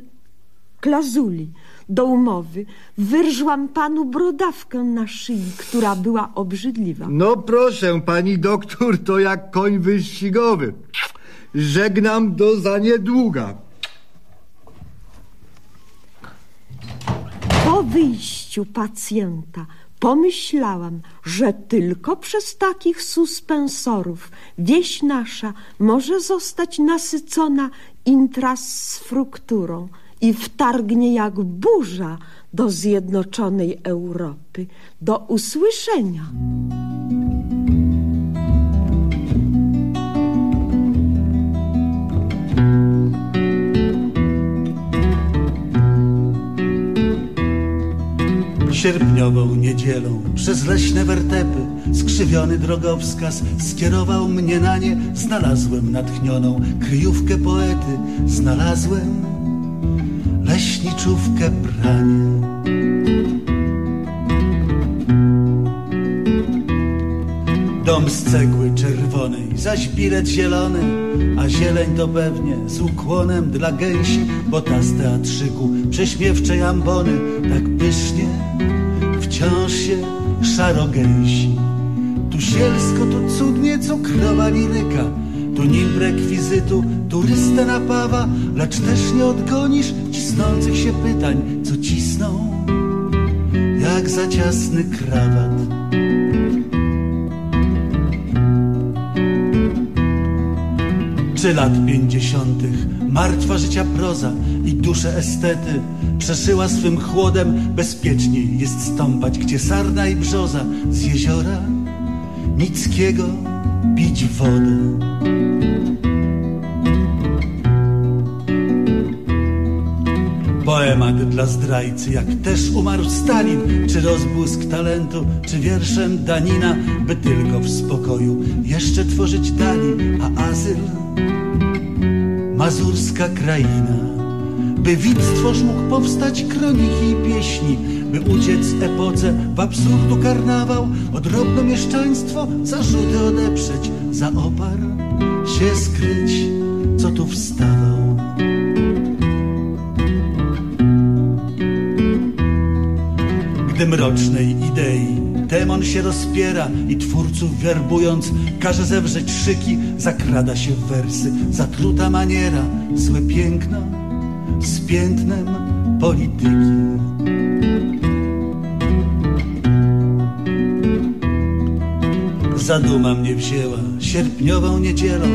klauzuli do umowy wyrżłam panu brodawkę na szyi, która była obrzydliwa. No proszę, pani doktor, to jak koń wyścigowy. Żegnam do zaniedługa. Po wyjściu pacjenta pomyślałam, że tylko przez takich suspensorów wieś nasza może zostać nasycona intrasstrukturą i wtargnie jak burza do zjednoczonej Europy. Do usłyszenia. Sierpniową niedzielą przez leśne wertepy skrzywiony drogowskaz skierował mnie na nie. Znalazłem natchnioną kryjówkę poety, znalazłem leśniczówkę pranie. Dom z cegły czerwonej, zaś bilet zielony, a zieleń to pewnie z ukłonem dla gęsi, bo ta z teatrzyku prześmiewczej ambony tak pysznie wciąż się szaro gęsi. Tu sielsko, tu cudnie cukrowa liryka, tu nim rekwizytu turystę napawa, lecz też nie odgonisz cisnących się pytań, co cisną jak za ciasny krawat. Czy lat pięćdziesiątych martwa życia proza i duszę estety przeszyła swym chłodem, bezpieczniej jest stąpać, gdzie sarna i brzoza z jeziora Nickiego pić wodę. Poemat dla zdrajcy, jak też umarł Stalin, czy rozbłysk talentu, czy wierszem Danina, by tylko w spokoju jeszcze tworzyć dali, a azyl mazurska kraina. By widz mógł powstać kroniki i pieśni, by uciec epoce w absurdu karnawał, odrobno mieszczaństwo, zarzuty odeprzeć, za opar się skryć, co tu wstawał. Gdy mrocznej idei demon się rozpiera i twórców werbując każe zewrzeć szyki, zakrada się w wersy, zatruta maniera, złe piękno z piętnem polityki. Zaduma mnie wzięła sierpniową niedzielą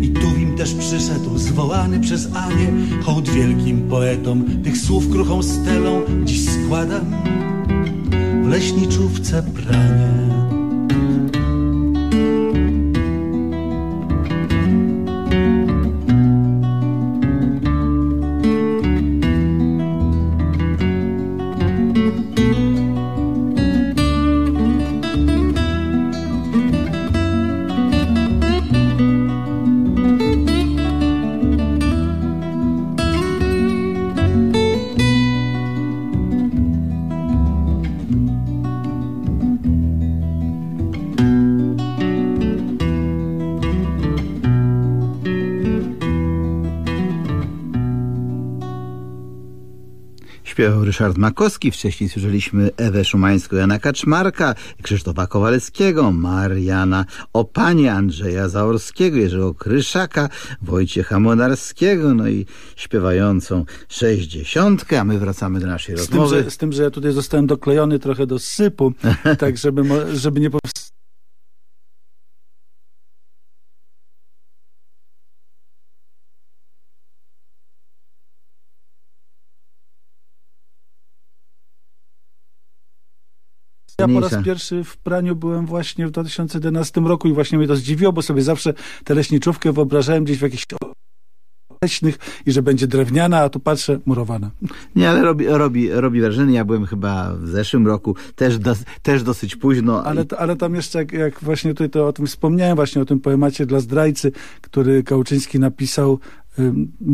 i Tuwim też przyszedł, zwołany przez Anię, hołd wielkim poetom, tych słów kruchą stelą dziś składam w leśniczówce pranie. Ryszard Makowski, wcześniej słyszeliśmy Ewę Szumańską, Jana Kaczmarka, Krzysztofa Kowalskiego, Mariana Opanie, Andrzeja Zaorskiego, Jerzego Kryszaka, Wojciecha Monarskiego, no i śpiewającą sześćdziesiątkę, a my wracamy do naszej Z tym, rozmowy. że, z tym, że ja tutaj zostałem doklejony trochę do sypu, [laughs] tak żeby, żeby nie powstało. Ja po raz pierwszy w praniu byłem właśnie w 2011 roku i właśnie mnie to zdziwiło, bo sobie zawsze tę leśniczówkę wyobrażałem gdzieś w jakichś leśnych i że będzie drewniana, a tu patrzę murowana. Nie, ale robi, robi, robi wrażenie. Ja byłem chyba w zeszłym roku, też, dos, też dosyć późno. Ale, ale tam jeszcze, jak, jak właśnie tutaj to o tym wspomniałem, właśnie o tym poemacie dla zdrajcy, który Kałuczyński napisał,